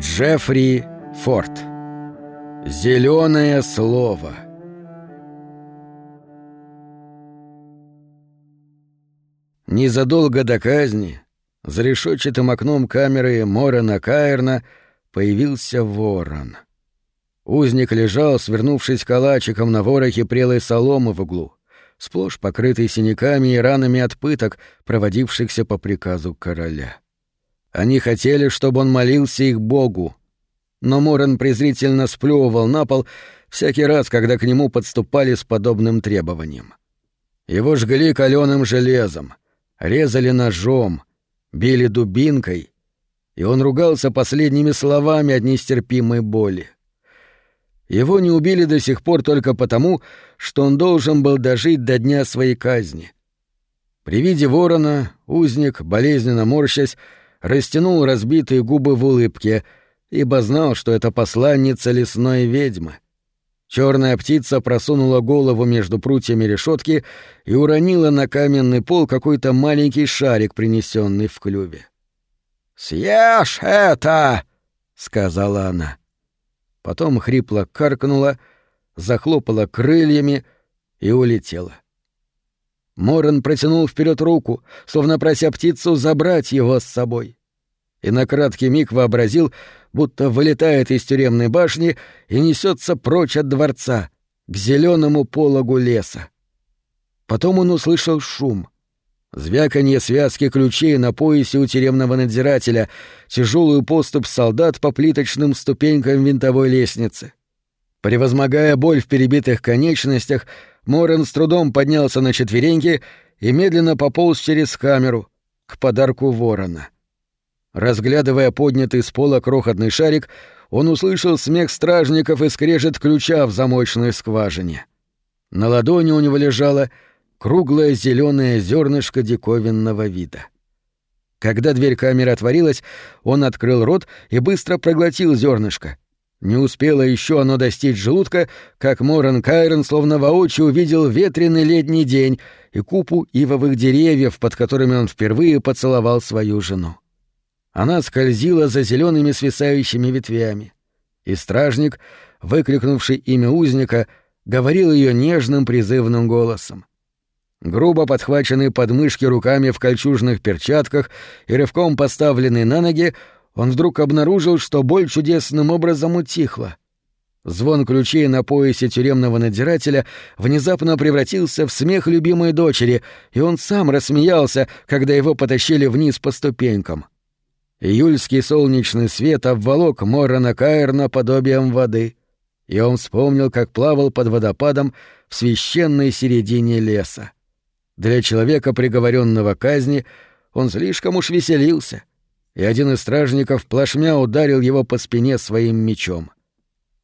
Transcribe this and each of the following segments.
Джеффри Форд. Зеленое слово. Незадолго до казни за решетчатым окном камеры Морена Каерна появился ворон. Узник лежал, свернувшись калачиком на ворохе прелой соломы в углу, сплошь покрытый синяками и ранами от пыток, проводившихся по приказу короля. Они хотели, чтобы он молился их богу. Но Моран презрительно сплёвывал на пол всякий раз, когда к нему подступали с подобным требованием. Его жгли каленым железом, резали ножом, били дубинкой, и он ругался последними словами от нестерпимой боли. Его не убили до сих пор только потому, что он должен был дожить до дня своей казни. При виде ворона узник, болезненно морщась, растянул разбитые губы в улыбке, ибо знал, что это посланница лесной ведьмы. Черная птица просунула голову между прутьями решетки и уронила на каменный пол какой-то маленький шарик, принесенный в клюве. «Съешь это!» — сказала она. Потом хрипло каркнула, захлопала крыльями и улетела. Моран протянул вперед руку, словно прося птицу забрать его с собой. И на краткий миг вообразил, будто вылетает из тюремной башни и несется прочь от дворца, к зеленому пологу леса. Потом он услышал шум. Звяканье связки ключей на поясе у тюремного надзирателя, тяжелую поступ солдат по плиточным ступенькам винтовой лестницы. Превозмогая боль в перебитых конечностях, Морен с трудом поднялся на четвереньки и медленно пополз через камеру к подарку ворона. Разглядывая поднятый с пола крохотный шарик, он услышал смех стражников и скрежет ключа в замочной скважине. На ладони у него лежало круглое зеленое зернышко диковинного вида. Когда дверь камеры отворилась, он открыл рот и быстро проглотил зернышко, не успело еще оно достичь желудка, как Моран Кайрон словно воочию увидел ветреный летний день и купу ивовых деревьев, под которыми он впервые поцеловал свою жену. Она скользила за зелеными свисающими ветвями, и стражник, выкликнувший имя узника, говорил ее нежным призывным голосом. Грубо подхваченный подмышки руками в кольчужных перчатках и рывком поставленный на ноги, он вдруг обнаружил, что боль чудесным образом утихла. Звон ключей на поясе тюремного надзирателя внезапно превратился в смех любимой дочери, и он сам рассмеялся, когда его потащили вниз по ступенькам. Июльский солнечный свет обволок Моррена Каэрна подобием воды, и он вспомнил, как плавал под водопадом в священной середине леса. Для человека, приговоренного к казни, он слишком уж веселился — и один из стражников плашмя ударил его по спине своим мечом.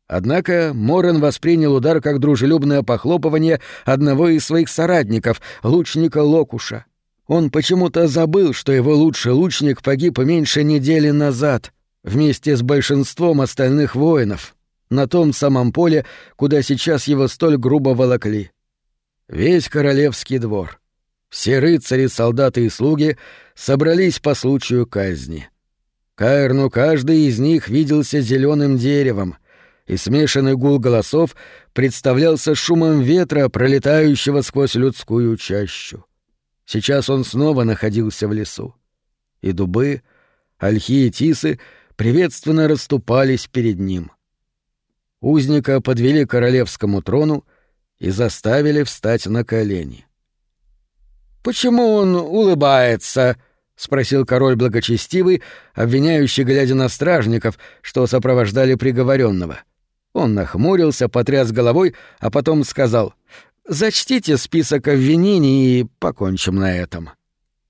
Однако Морен воспринял удар как дружелюбное похлопывание одного из своих соратников, лучника Локуша. Он почему-то забыл, что его лучший лучник погиб меньше недели назад, вместе с большинством остальных воинов, на том самом поле, куда сейчас его столь грубо волокли. Весь королевский двор — все рыцари, солдаты и слуги собрались по случаю казни. Каэрну каждый из них виделся зеленым деревом, и смешанный гул голосов представлялся шумом ветра, пролетающего сквозь людскую чащу. Сейчас он снова находился в лесу. И дубы, ольхи и тисы приветственно расступались перед ним. Узника подвели к королевскому трону и заставили встать на колени. «Почему он улыбается?» — спросил король благочестивый, обвиняющий, глядя на стражников, что сопровождали приговоренного. Он нахмурился, потряс головой, а потом сказал «Зачтите список обвинений и покончим на этом».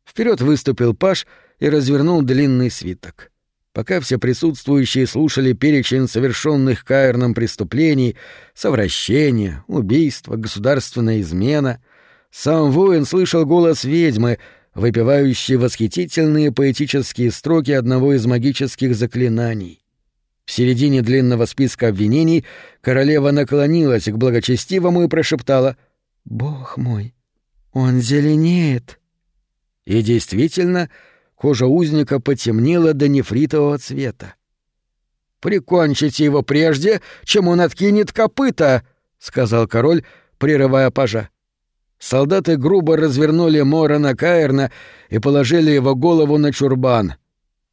Вперед выступил Паш и развернул длинный свиток. Пока все присутствующие слушали перечень совершенных каэрном преступлений, совращение, убийство, государственная измена — сам воин слышал голос ведьмы, выпивающей восхитительные поэтические строки одного из магических заклинаний. В середине длинного списка обвинений королева наклонилась к благочестивому и прошептала «Бог мой, он зеленеет». И действительно, кожа узника потемнела до нефритового цвета. Прикончите его прежде, чем он откинет копыта, сказал король, прерывая пажа. Солдаты грубо развернули Морана Каэрна и положили его голову на чурбан.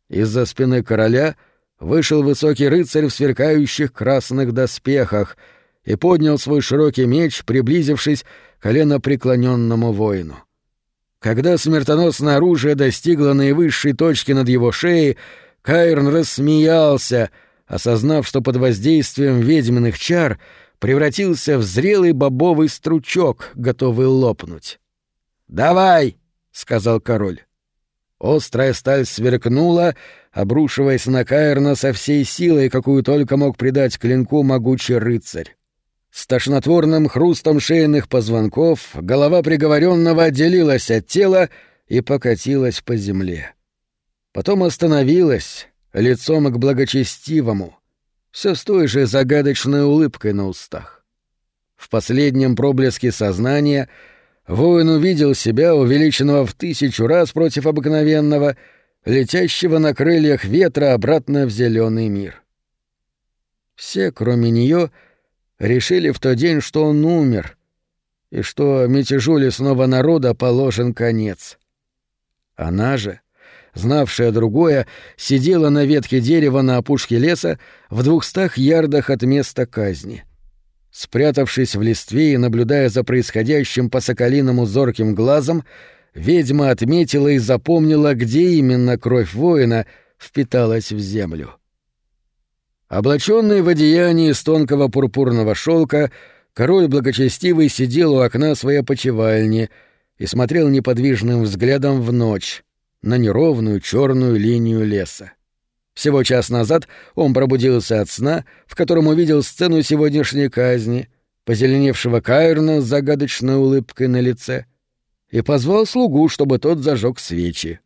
Из-за спины короля вышел высокий рыцарь в сверкающих красных доспехах и поднял свой широкий меч, приблизившись к коленопреклоненному воину. Когда смертоносное оружие достигло наивысшей точки над его шеей, Кайрн рассмеялся, осознав, что под воздействием ведьминых чар — превратился в зрелый бобовый стручок, готовый лопнуть. «Давай!» — сказал король. Острая сталь сверкнула, обрушиваясь на Каэрна со всей силой, какую только мог придать клинку могучий рыцарь. С тошнотворным хрустом шейных позвонков голова приговоренного отделилась от тела и покатилась по земле. Потом остановилась, лицом к благочестивому, все с той же загадочной улыбкой на устах. В последнем проблеске сознания воин увидел себя, увеличенного в тысячу раз против обыкновенного, летящего на крыльях ветра обратно в зеленый мир. Все, кроме нее, решили в тот день, что он умер, и что мятежу лесного народа положен конец. Она же знавшая другое, сидела на ветке дерева на опушке леса в двухстах ярдах от места казни. Спрятавшись в листве и наблюдая за происходящим по соколиному зорким глазом, ведьма отметила и запомнила, где именно кровь воина впиталась в землю. Облаченный в одеянии из тонкого пурпурного шелка, король благочестивый сидел у окна своей опочивальни и смотрел неподвижным взглядом в ночь, на неровную черную линию леса. Всего час назад он пробудился от сна, в котором увидел сцену сегодняшней казни, позеленевшего Кайрна с загадочной улыбкой на лице, и позвал слугу, чтобы тот зажег свечи.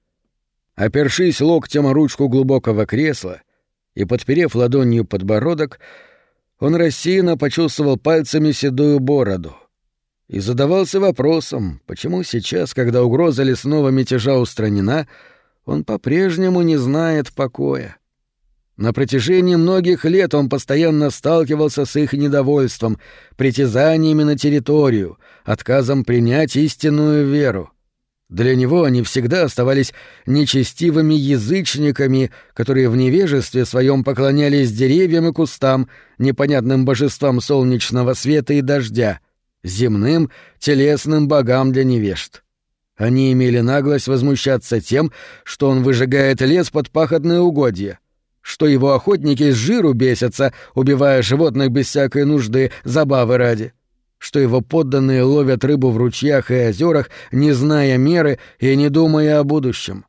Опершись локтем о ручку глубокого кресла и подперев ладонью подбородок, он рассеянно почувствовал пальцами седую бороду — и задавался вопросом, почему сейчас, когда угроза лесного мятежа устранена, он по-прежнему не знает покоя. На протяжении многих лет он постоянно сталкивался с их недовольством, притязаниями на территорию, отказом принять истинную веру. Для него они всегда оставались нечестивыми язычниками, которые в невежестве своем поклонялись деревьям и кустам, непонятным божествам солнечного света и дождя — земным, телесным богам для невежд. Они имели наглость возмущаться тем, что он выжигает лес под пахотные угодья, что его охотники с жиру бесятся, убивая животных без всякой нужды, забавы ради, что его подданные ловят рыбу в ручьях и озерах, не зная меры и не думая о будущем.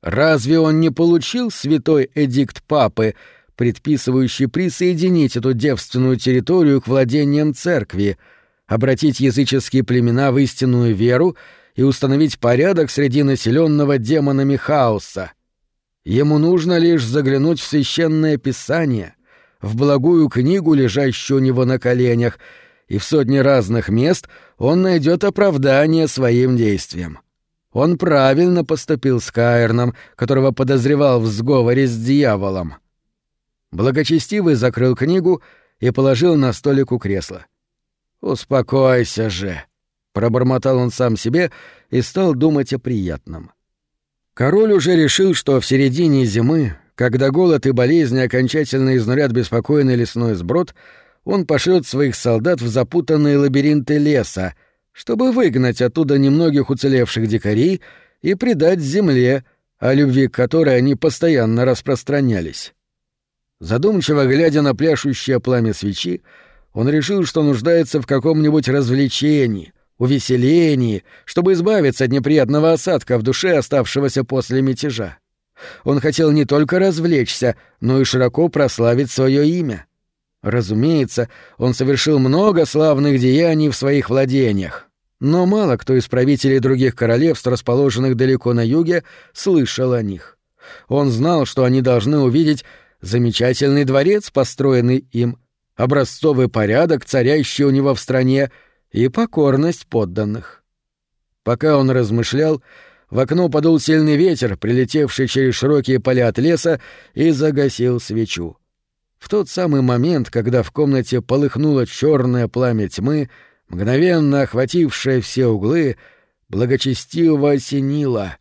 Разве он не получил святой эдикт папы, предписывающий присоединить эту девственную территорию к владениям церкви — обратить языческие племена в истинную веру и установить порядок среди населенного демонами хаоса. Ему нужно лишь заглянуть в священное писание, в благую книгу, лежащую у него на коленях, и в сотни разных мест он найдет оправдание своим действиям. Он правильно поступил с Каэрном, которого подозревал в сговоре с дьяволом. Благочестивый закрыл книгу и положил на столик у кресла. «Успокойся же», — пробормотал он сам себе и стал думать о приятном. Король уже решил, что в середине зимы, когда голод и болезни окончательно изнурят беспокойный лесной сброд, он пошлет своих солдат в запутанные лабиринты леса, чтобы выгнать оттуда немногих уцелевших дикарей и предать земле, о любви к которой они постоянно распространялись. Задумчиво глядя на пляшущее пламя свечи, он решил, что нуждается в каком-нибудь развлечении, увеселении, чтобы избавиться от неприятного осадка в душе, оставшегося после мятежа. Он хотел не только развлечься, но и широко прославить свое имя. Разумеется, он совершил много славных деяний в своих владениях, но мало кто из правителей других королевств, расположенных далеко на юге, слышал о них. Он знал, что они должны увидеть замечательный дворец, построенный им, образцовый порядок, царящий у него в стране, и покорность подданных. Пока он размышлял, в окно подул сильный ветер, прилетевший через широкие поля от леса, и загасил свечу. В тот самый момент, когда в комнате полыхнуло черное пламя тьмы, мгновенно охватившее все углы, благочестиво осенило.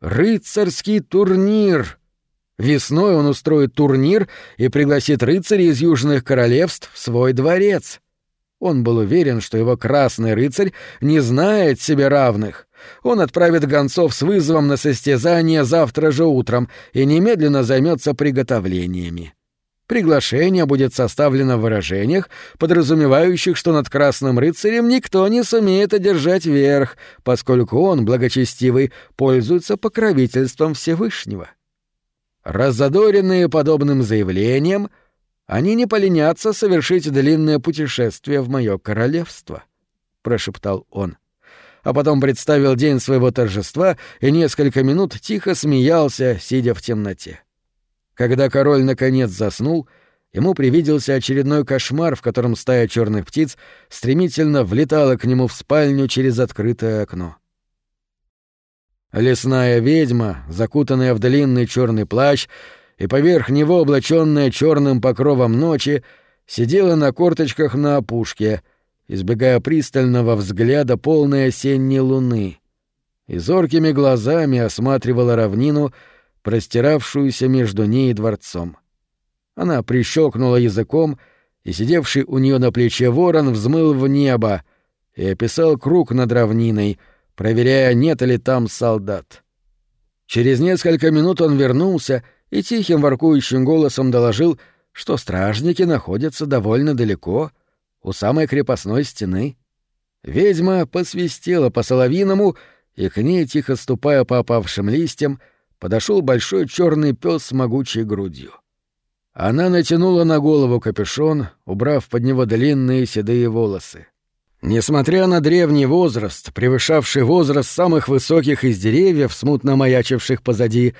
«Рыцарский турнир!» Весной он устроит турнир и пригласит рыцарей из южных королевств в свой дворец. Он был уверен, что его красный рыцарь не знает себе равных. Он отправит гонцов с вызовом на состязание завтра же утром и немедленно займется приготовлениями. Приглашение будет составлено в выражениях, подразумевающих, что над Красным Рыцарем никто не сумеет одержать верх, поскольку он, благочестивый, пользуется покровительством Всевышнего. Разодоренные подобным заявлением, они не поленятся совершить длинное путешествие в мое королевство, — прошептал он. А потом представил день своего торжества и несколько минут тихо смеялся, сидя в темноте. Когда король наконец заснул, ему привиделся очередной кошмар, в котором стая черных птиц стремительно влетала к нему в спальню через открытое окно. Лесная ведьма, закутанная в длинный черный плащ и поверх него облаченная черным покровом ночи, сидела на корточках на опушке, избегая пристального взгляда полной осенней луны, и зоркими глазами осматривала равнину, простиравшуюся между ней и дворцом. Она прищелкнула языком, и сидевший у нее на плече ворон взмыл в небо и описал круг над равниной — проверяя, нет ли там солдат. Через несколько минут он вернулся и тихим воркующим голосом доложил, что стражники находятся довольно далеко, у самой крепостной стены. Ведьма посвистела по соловиному, и к ней, тихо ступая по опавшим листьям, подошел большой черный пес с могучей грудью. Она натянула на голову капюшон, убрав под него длинные седые волосы. Несмотря на древний возраст, превышавший возраст самых высоких из деревьев, смутно маячивших позади,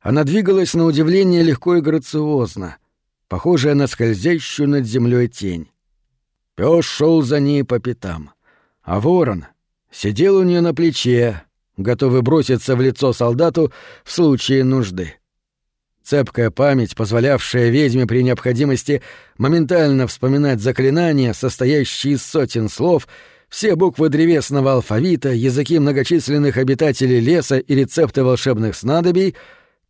она двигалась на удивление легко и грациозно, похожая на скользящую над землей тень. Пёс шел за ней по пятам, а ворон сидел у нее на плече, готовый броситься в лицо солдату в случае нужды. Цепкая память, позволявшая ведьме при необходимости моментально вспоминать заклинания, состоящие из сотен слов, все буквы древесного алфавита, языки многочисленных обитателей леса и рецепты волшебных снадобий,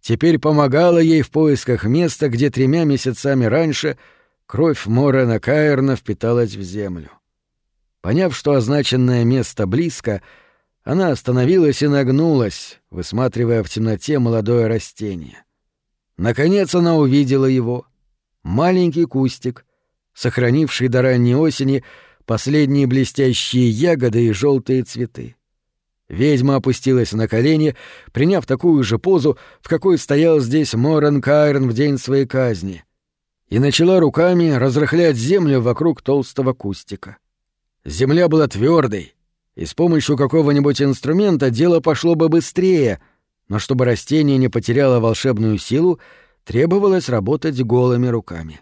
теперь помогала ей в поисках места, где тремя месяцами раньше кровь Морена Каэрна впиталась в землю. Поняв, что означенное место близко, она остановилась и нагнулась, высматривая в темноте молодое растение. Наконец она увидела его. Маленький кустик, сохранивший до ранней осени последние блестящие ягоды и желтые цветы. Ведьма опустилась на колени, приняв такую же позу, в какой стоял здесь Моран Кайрон в день своей казни, и начала руками разрыхлять землю вокруг толстого кустика. Земля была твердой, и с помощью какого-нибудь инструмента дело пошло бы быстрее — но чтобы растение не потеряло волшебную силу, требовалось работать голыми руками.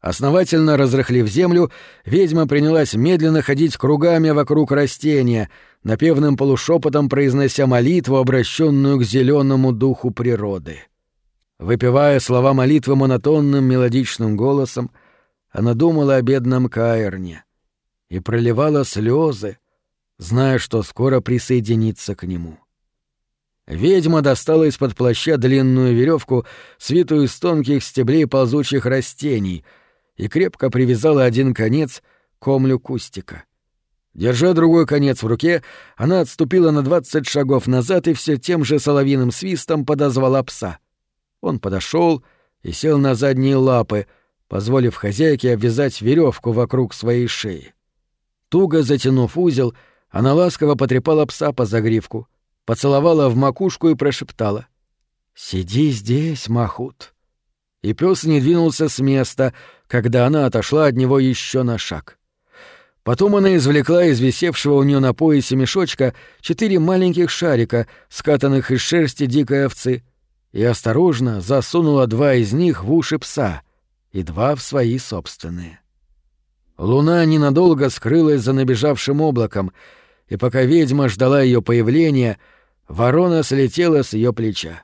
Основательно разрыхлив землю, ведьма принялась медленно ходить кругами вокруг растения, напевным полушепотом произнося молитву, обращенную к зеленому духу природы. Выпивая слова молитвы монотонным мелодичным голосом, она думала о бедном Каэрне и проливала слезы, зная, что скоро присоединится к нему. Ведьма достала из-под плаща длинную веревку, свитую из тонких стеблей ползучих растений, и крепко привязала один конец к комлю кустика. Держа другой конец в руке, она отступила на двадцать шагов назад и все тем же соловиным свистом подозвала пса. Он подошел и сел на задние лапы, позволив хозяйке обвязать веревку вокруг своей шеи. Туго затянув узел, она ласково потрепала пса по загривку — поцеловала в макушку и прошептала. «Сиди здесь, Махут». И пес не двинулся с места, когда она отошла от него еще на шаг. Потом она извлекла из висевшего у нее на поясе мешочка четыре маленьких шарика, скатанных из шерсти дикой овцы, и осторожно засунула два из них в уши пса и два в свои собственные. Луна ненадолго скрылась за набежавшим облаком, и пока ведьма ждала ее появления, ворона слетела с ее плеча.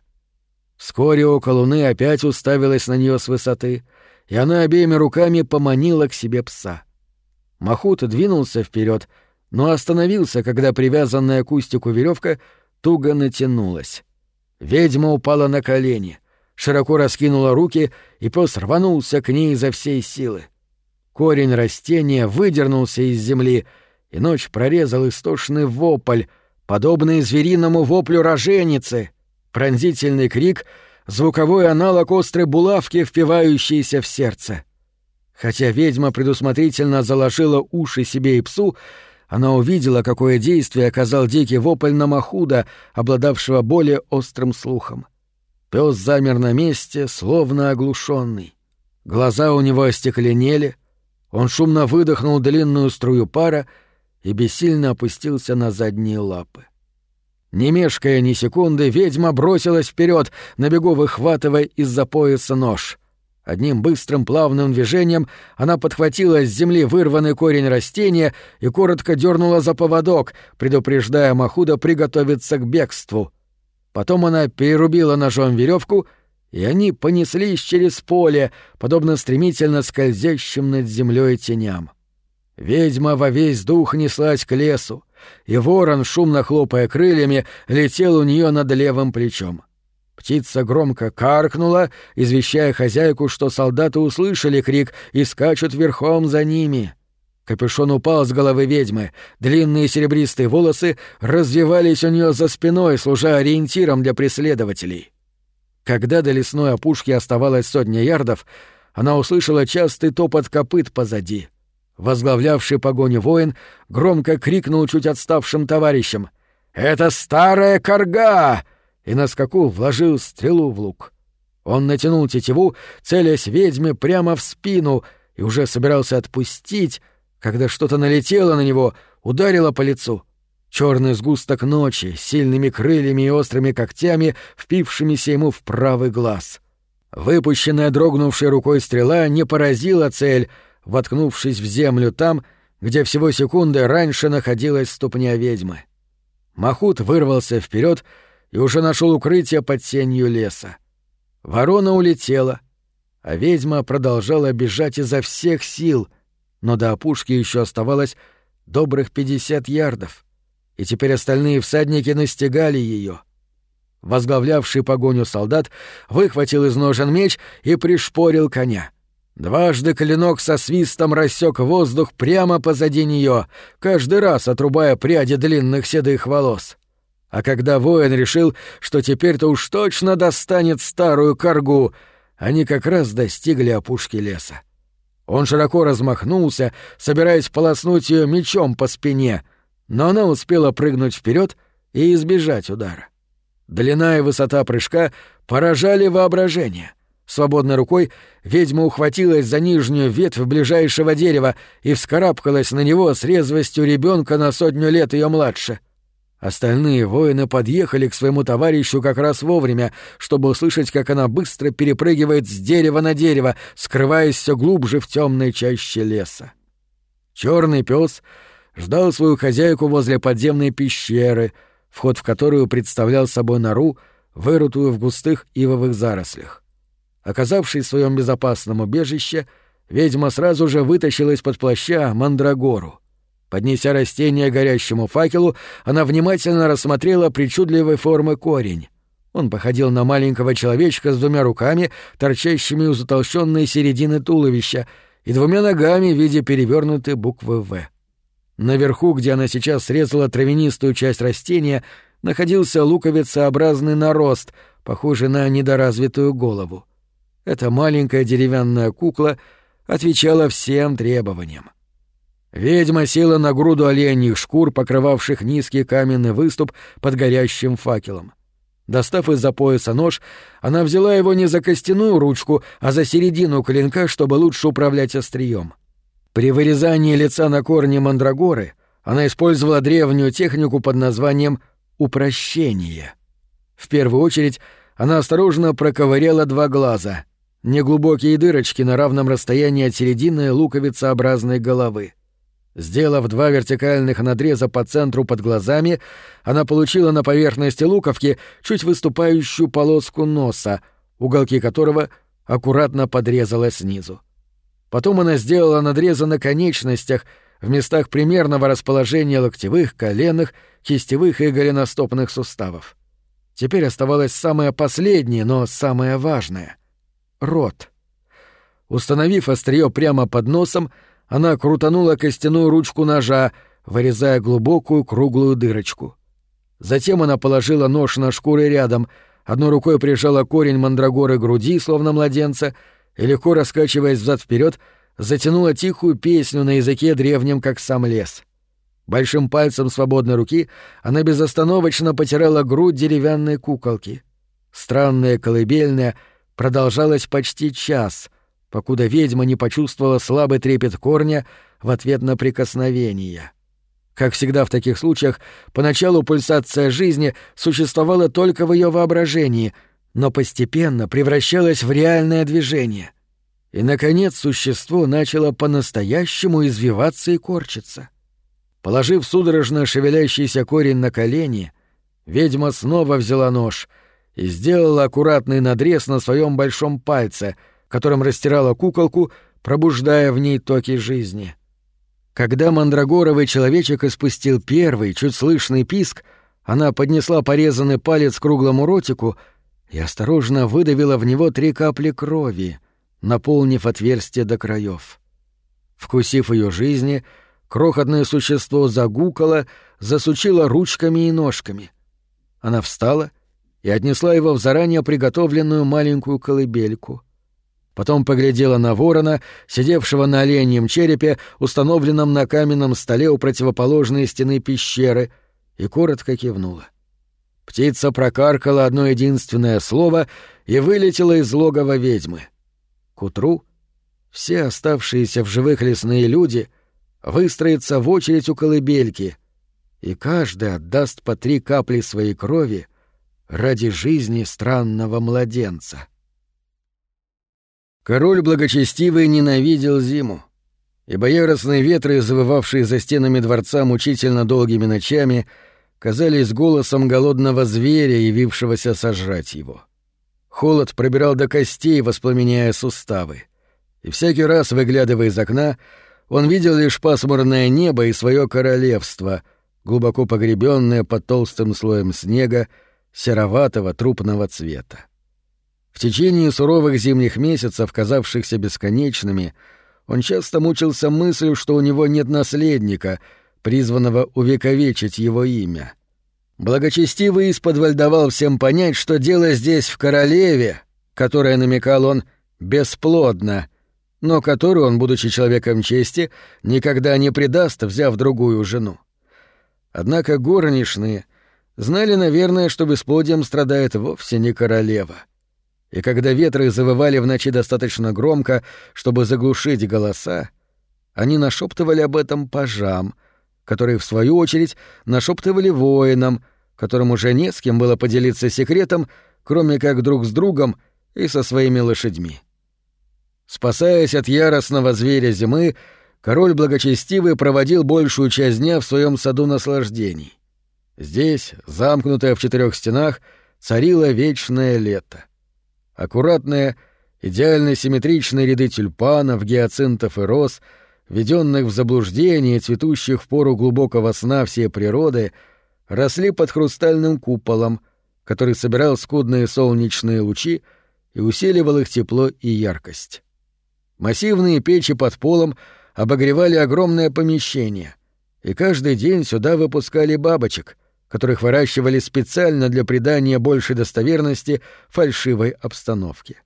Вскоре около луны опять уставилась на нее с высоты, и она обеими руками поманила к себе пса. Махут двинулся вперед, но остановился, когда привязанная к устику веревка туго натянулась. Ведьма упала на колени, широко раскинула руки, и пес рванулся к ней изо всей силы. Корень растения выдернулся из земли, и ночь прорезал истошный вопль, подобный звериному воплю роженицы, пронзительный крик — звуковой аналог острой булавки, впивающейся в сердце. Хотя ведьма предусмотрительно заложила уши себе и псу, она увидела, какое действие оказал дикий вопль на Махуда, обладавшего более острым слухом. Пес замер на месте, словно оглушенный. Глаза у него остекленели, он шумно выдохнул длинную струю пара и бессильно опустился на задние лапы. Не мешкая ни секунды, ведьма бросилась вперед, на бегу выхватывая из-за пояса нож. Одним быстрым плавным движением она подхватила с земли вырванный корень растения и коротко дернула за поводок, предупреждая Махуда приготовиться к бегству. Потом она перерубила ножом веревку, и они понеслись через поле, подобно стремительно скользящим над землей теням. Ведьма во весь дух неслась к лесу, и ворон, шумно хлопая крыльями, летел у нее над левым плечом. Птица громко каркнула, извещая хозяйку, что солдаты услышали крик и скачут верхом за ними. Капюшон упал с головы ведьмы, длинные серебристые волосы развивались у нее за спиной, служа ориентиром для преследователей. Когда до лесной опушки оставалось сотня ярдов, она услышала частый топот копыт позади — Возглавлявший погоню воин громко крикнул чуть отставшим товарищам «Это старая корга!» и на скаку вложил стрелу в лук. Он натянул тетиву, целясь ведьме прямо в спину, и уже собирался отпустить, когда что-то налетело на него, ударило по лицу. Черный сгусток ночи, сильными крыльями и острыми когтями, впившимися ему в правый глаз. Выпущенная дрогнувшей рукой стрела не поразила цель, воткнувшись в землю там, где всего секунды раньше находилась ступня ведьмы. Махут вырвался вперед и уже нашел укрытие под сенью леса. Ворона улетела, а ведьма продолжала бежать изо всех сил, но до опушки еще оставалось добрых пятьдесят ярдов, и теперь остальные всадники настигали ее. Возглавлявший погоню солдат выхватил из ножен меч и пришпорил коня — Дважды клинок со свистом рассек воздух прямо позади нее, каждый раз отрубая пряди длинных седых волос. А когда воин решил, что теперь-то уж точно достанет старую коргу, они как раз достигли опушки леса. Он широко размахнулся, собираясь полоснуть ее мечом по спине, но она успела прыгнуть вперед и избежать удара. Длина и высота прыжка поражали воображение. Свободной рукой ведьма ухватилась за нижнюю ветвь ближайшего дерева и вскарабкалась на него с резвостью ребенка на сотню лет ее младше. Остальные воины подъехали к своему товарищу как раз вовремя, чтобы услышать, как она быстро перепрыгивает с дерева на дерево, скрываясь все глубже в темной чаще леса. Черный пес ждал свою хозяйку возле подземной пещеры, вход в которую представлял собой нору, вырутую в густых ивовых зарослях. Оказавшись в своем безопасном убежище, ведьма сразу же вытащила из-под плаща мандрагору. Поднеся растение горящему факелу, она внимательно рассмотрела причудливой формы корень. Он походил на маленького человечка с двумя руками, торчащими у затолщенной середины туловища, и двумя ногами в виде перевернутой буквы «В». Наверху, где она сейчас срезала травянистую часть растения, находился луковицеобразный нарост, похожий на недоразвитую голову. Эта маленькая деревянная кукла отвечала всем требованиям. Ведьма села на груду оленьих шкур, покрывавших низкий каменный выступ под горящим факелом. Достав из-за пояса нож, она взяла его не за костяную ручку, а за середину клинка, чтобы лучше управлять острием. При вырезании лица на корне мандрагоры она использовала древнюю технику под названием «упрощение». В первую очередь она осторожно проковыряла два глаза, неглубокие дырочки на равном расстоянии от середины луковицеобразной головы. Сделав два вертикальных надреза по центру под глазами, она получила на поверхности луковки чуть выступающую полоску носа, уголки которого аккуратно подрезала снизу. Потом она сделала надрезы на конечностях в местах примерного расположения локтевых, коленных, кистевых и голеностопных суставов. Теперь оставалось самое последнее, но самое важное — рот. Установив острие прямо под носом, она крутанула костяную ручку ножа, вырезая глубокую круглую дырочку. Затем она положила нож на шкуры рядом, одной рукой прижала корень мандрагоры груди, словно младенца, и легко раскачиваясь взад вперед, затянула тихую песню на языке древнем, как сам лес. Большим пальцем свободной руки она безостановочно потирала грудь деревянной куколки. Странная колыбельная продолжалась почти час, покуда ведьма не почувствовала слабый трепет корня в ответ на прикосновение. Как всегда в таких случаях, поначалу пульсация жизни существовала только в ее воображении, но постепенно превращалась в реальное движение — и, наконец, существо начало по-настоящему извиваться и корчиться. Положив судорожно шевелящийся корень на колени, ведьма снова взяла нож и сделала аккуратный надрез на своем большом пальце, которым растирала куколку, пробуждая в ней токи жизни. Когда мандрагоровый человечек испустил первый, чуть слышный писк, она поднесла порезанный палец к круглому ротику и осторожно выдавила в него три капли крови — наполнив отверстие до краев. Вкусив ее жизни, крохотное существо загукало, засучило ручками и ножками. Она встала и отнесла его в заранее приготовленную маленькую колыбельку. Потом поглядела на ворона, сидевшего на оленьем черепе, установленном на каменном столе у противоположной стены пещеры, и коротко кивнула. Птица прокаркала одно единственное слово и вылетела из логова ведьмы — к утру все оставшиеся в живых лесные люди выстроятся в очередь у колыбельки, и каждый отдаст по три капли своей крови ради жизни странного младенца. Король благочестивый ненавидел зиму, ибо яростные ветры, завывавшие за стенами дворца мучительно долгими ночами, казались голосом голодного зверя, явившегося сожрать его. Холод пробирал до костей, воспламеняя суставы. И всякий раз, выглядывая из окна, он видел лишь пасмурное небо и свое королевство, глубоко погребенное под толстым слоем снега, сероватого трупного цвета. В течение суровых зимних месяцев, казавшихся бесконечными, он часто мучился мыслью, что у него нет наследника, призванного увековечить его имя. Благочестивый исподволь давал всем понять, что дело здесь в королеве, которая, намекал он, бесплодна, но которую он, будучи человеком чести, никогда не предаст, взяв другую жену. Однако горничные знали, наверное, что бесплодием страдает вовсе не королева. И когда ветры завывали в ночи достаточно громко, чтобы заглушить голоса, они нашептывали об этом пажам — которые, в свою очередь, нашептывали воинам, которым уже не с кем было поделиться секретом, кроме как друг с другом и со своими лошадьми. Спасаясь от яростного зверя зимы, король благочестивый проводил большую часть дня в своем саду наслаждений. Здесь, замкнутая в четырех стенах, царило вечное лето. Аккуратные, идеально симметричные ряды тюльпанов, гиацинтов и роз — введенных в заблуждение, цветущих в пору глубокого сна всей природы, росли под хрустальным куполом, который собирал скудные солнечные лучи и усиливал их тепло и яркость. Массивные печи под полом обогревали огромное помещение, и каждый день сюда выпускали бабочек, которых выращивали специально для придания большей достоверности фальшивой обстановке.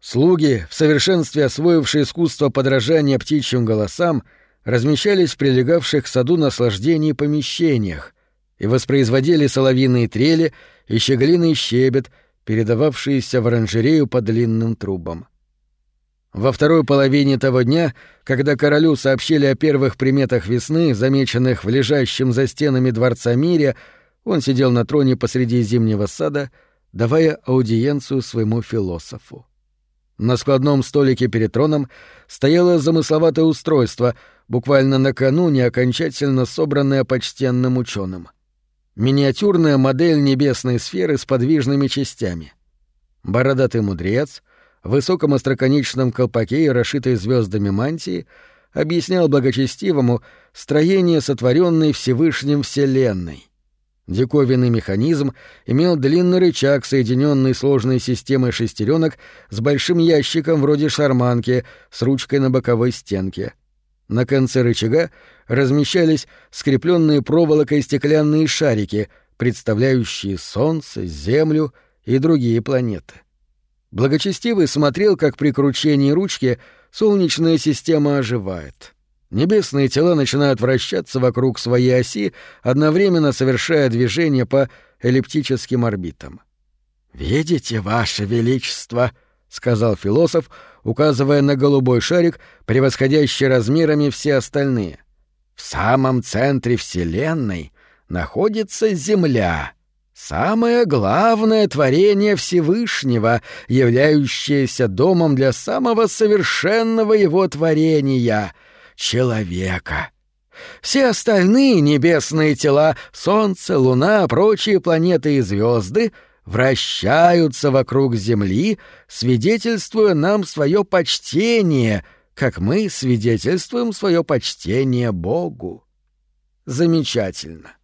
Слуги, в совершенстве освоившие искусство подражания птичьим голосам, размещались в прилегавших к саду наслаждений помещениях и воспроизводили соловьиные трели и щеглиный щебет, передававшиеся в оранжерею по длинным трубам. Во второй половине того дня, когда королю сообщили о первых приметах весны, замеченных в лежащем за стенами дворца мире, он сидел на троне посреди зимнего сада, давая аудиенцию своему философу. На складном столике перед троном стояло замысловатое устройство, буквально накануне окончательно собранное почтенным ученым. Миниатюрная модель небесной сферы с подвижными частями. Бородатый мудрец, в высоком остроконечном колпаке и расшитой звездами мантии, объяснял благочестивому строение сотворенной Всевышним Вселенной. Диковинный механизм имел длинный рычаг, соединенный сложной системой шестеренок с большим ящиком вроде шарманки с ручкой на боковой стенке. На конце рычага размещались скрепленные проволокой стеклянные шарики, представляющие Солнце, Землю и другие планеты. Благочестивый смотрел, как при кручении ручки солнечная система оживает. Небесные тела начинают вращаться вокруг своей оси, одновременно совершая движение по эллиптическим орбитам. «Видите, Ваше Величество», — сказал философ, указывая на голубой шарик, превосходящий размерами все остальные. «В самом центре Вселенной находится Земля» самое главное творение Всевышнего, являющееся домом для самого совершенного его творения — человека. Все остальные небесные тела — Солнце, Луна, прочие планеты и звезды — вращаются вокруг Земли, свидетельствуя нам свое почтение, как мы свидетельствуем свое почтение Богу. Замечательно.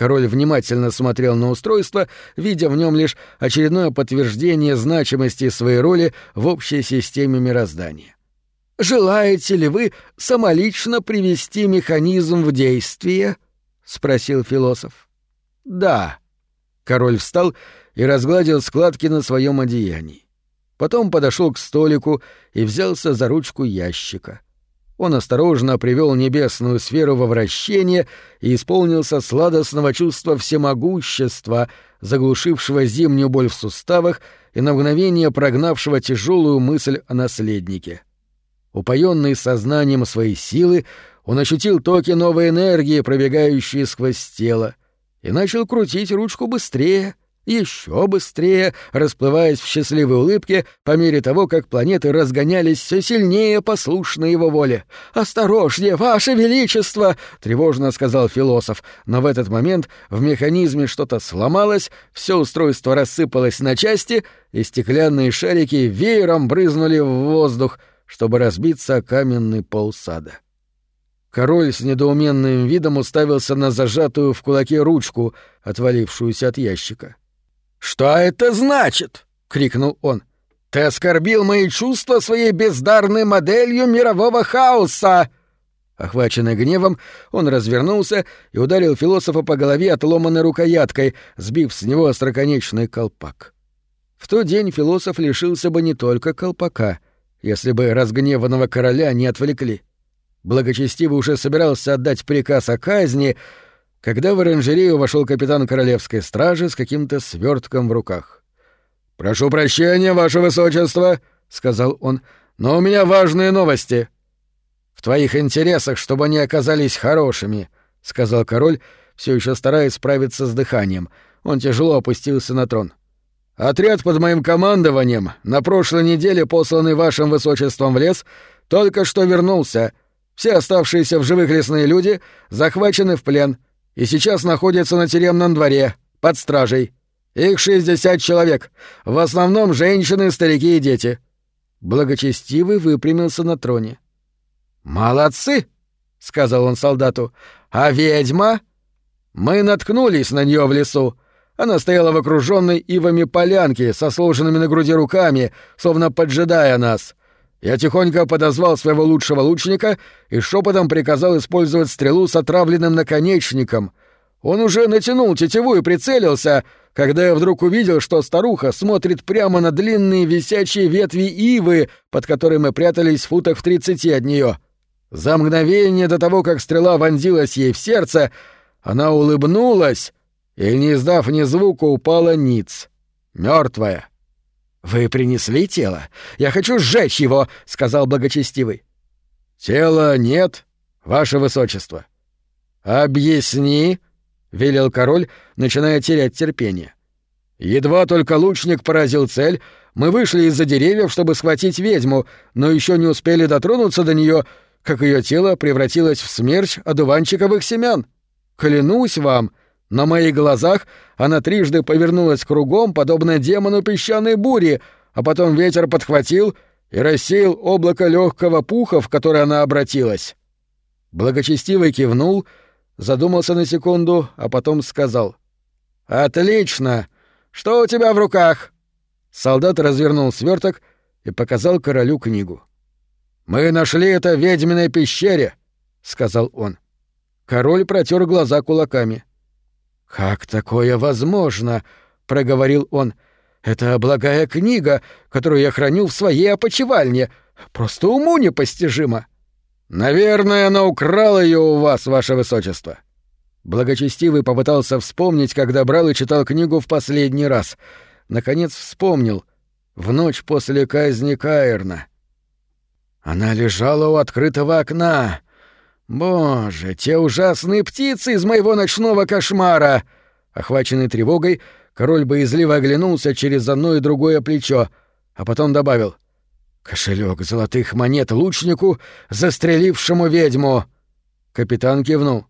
Король внимательно смотрел на устройство, видя в нем лишь очередное подтверждение значимости своей роли в общей системе мироздания. «Желаете ли вы самолично привести механизм в действие?» — спросил философ. «Да». Король встал и разгладил складки на своем одеянии. Потом подошел к столику и взялся за ручку ящика — он осторожно привел небесную сферу во вращение и исполнился сладостного чувства всемогущества, заглушившего зимнюю боль в суставах и на мгновение прогнавшего тяжелую мысль о наследнике. Упоенный сознанием своей силы, он ощутил токи новой энергии, пробегающие сквозь тело, и начал крутить ручку быстрее, еще быстрее, расплываясь в счастливой улыбке по мере того, как планеты разгонялись все сильнее послушно его воле. «Осторожнее, Ваше Величество!» — тревожно сказал философ, но в этот момент в механизме что-то сломалось, все устройство рассыпалось на части, и стеклянные шарики веером брызнули в воздух, чтобы разбиться о каменный пол сада. Король с недоуменным видом уставился на зажатую в кулаке ручку, отвалившуюся от ящика. «Что это значит?» — крикнул он. «Ты оскорбил мои чувства своей бездарной моделью мирового хаоса!» Охваченный гневом, он развернулся и ударил философа по голове отломанной рукояткой, сбив с него остроконечный колпак. В тот день философ лишился бы не только колпака, если бы разгневанного короля не отвлекли. Благочестивый уже собирался отдать приказ о казни, когда в оранжерею вошел капитан королевской стражи с каким-то свертком в руках. «Прошу прощения, ваше высочество», — сказал он, — «но у меня важные новости». «В твоих интересах, чтобы они оказались хорошими», — сказал король, все еще стараясь справиться с дыханием. Он тяжело опустился на трон. «Отряд под моим командованием, на прошлой неделе посланный вашим высочеством в лес, только что вернулся. Все оставшиеся в живых лесные люди захвачены в плен» и сейчас находятся на тюремном дворе, под стражей. Их 60 человек, в основном женщины, старики и дети». Благочестивый выпрямился на троне. «Молодцы!» — сказал он солдату. «А ведьма?» «Мы наткнулись на нее в лесу. Она стояла в окруженной ивами полянке со сложенными на груди руками, словно поджидая нас. Я тихонько подозвал своего лучшего лучника и шепотом приказал использовать стрелу с отравленным наконечником. Он уже натянул тетиву и прицелился, когда я вдруг увидел, что старуха смотрит прямо на длинные висячие ветви ивы, под которой мы прятались в футах в тридцати от нее. За мгновение до того, как стрела вонзилась ей в сердце, она улыбнулась и, не издав ни звука, упала ниц. Мертвая. «Вы принесли тело? Я хочу сжечь его!» — сказал благочестивый. «Тела нет, ваше высочество». «Объясни», — велел король, начиная терять терпение. «Едва только лучник поразил цель, мы вышли из-за деревьев, чтобы схватить ведьму, но еще не успели дотронуться до нее, как ее тело превратилось в смерч одуванчиковых семян. Клянусь вам, на моих глазах она трижды повернулась кругом, подобно демону песчаной бури, а потом ветер подхватил и рассеял облако легкого пуха, в которое она обратилась. Благочестивый кивнул, задумался на секунду, а потом сказал. «Отлично! Что у тебя в руках?» Солдат развернул сверток и показал королю книгу. «Мы нашли это в ведьминой пещере», — сказал он. Король протер глаза кулаками. «Как такое возможно?» — проговорил он. «Это благая книга, которую я храню в своей опочивальне. Просто уму непостижимо». «Наверное, она украла ее у вас, ваше высочество». Благочестивый попытался вспомнить, когда брал и читал книгу в последний раз. Наконец вспомнил. В ночь после казни Каэрна. Она лежала у открытого окна. Боже, те ужасные птицы из моего ночного кошмара! Охваченный тревогой, король боязливо оглянулся через одно и другое плечо, а потом добавил «Кошелек золотых монет лучнику, застрелившему ведьму!» Капитан кивнул.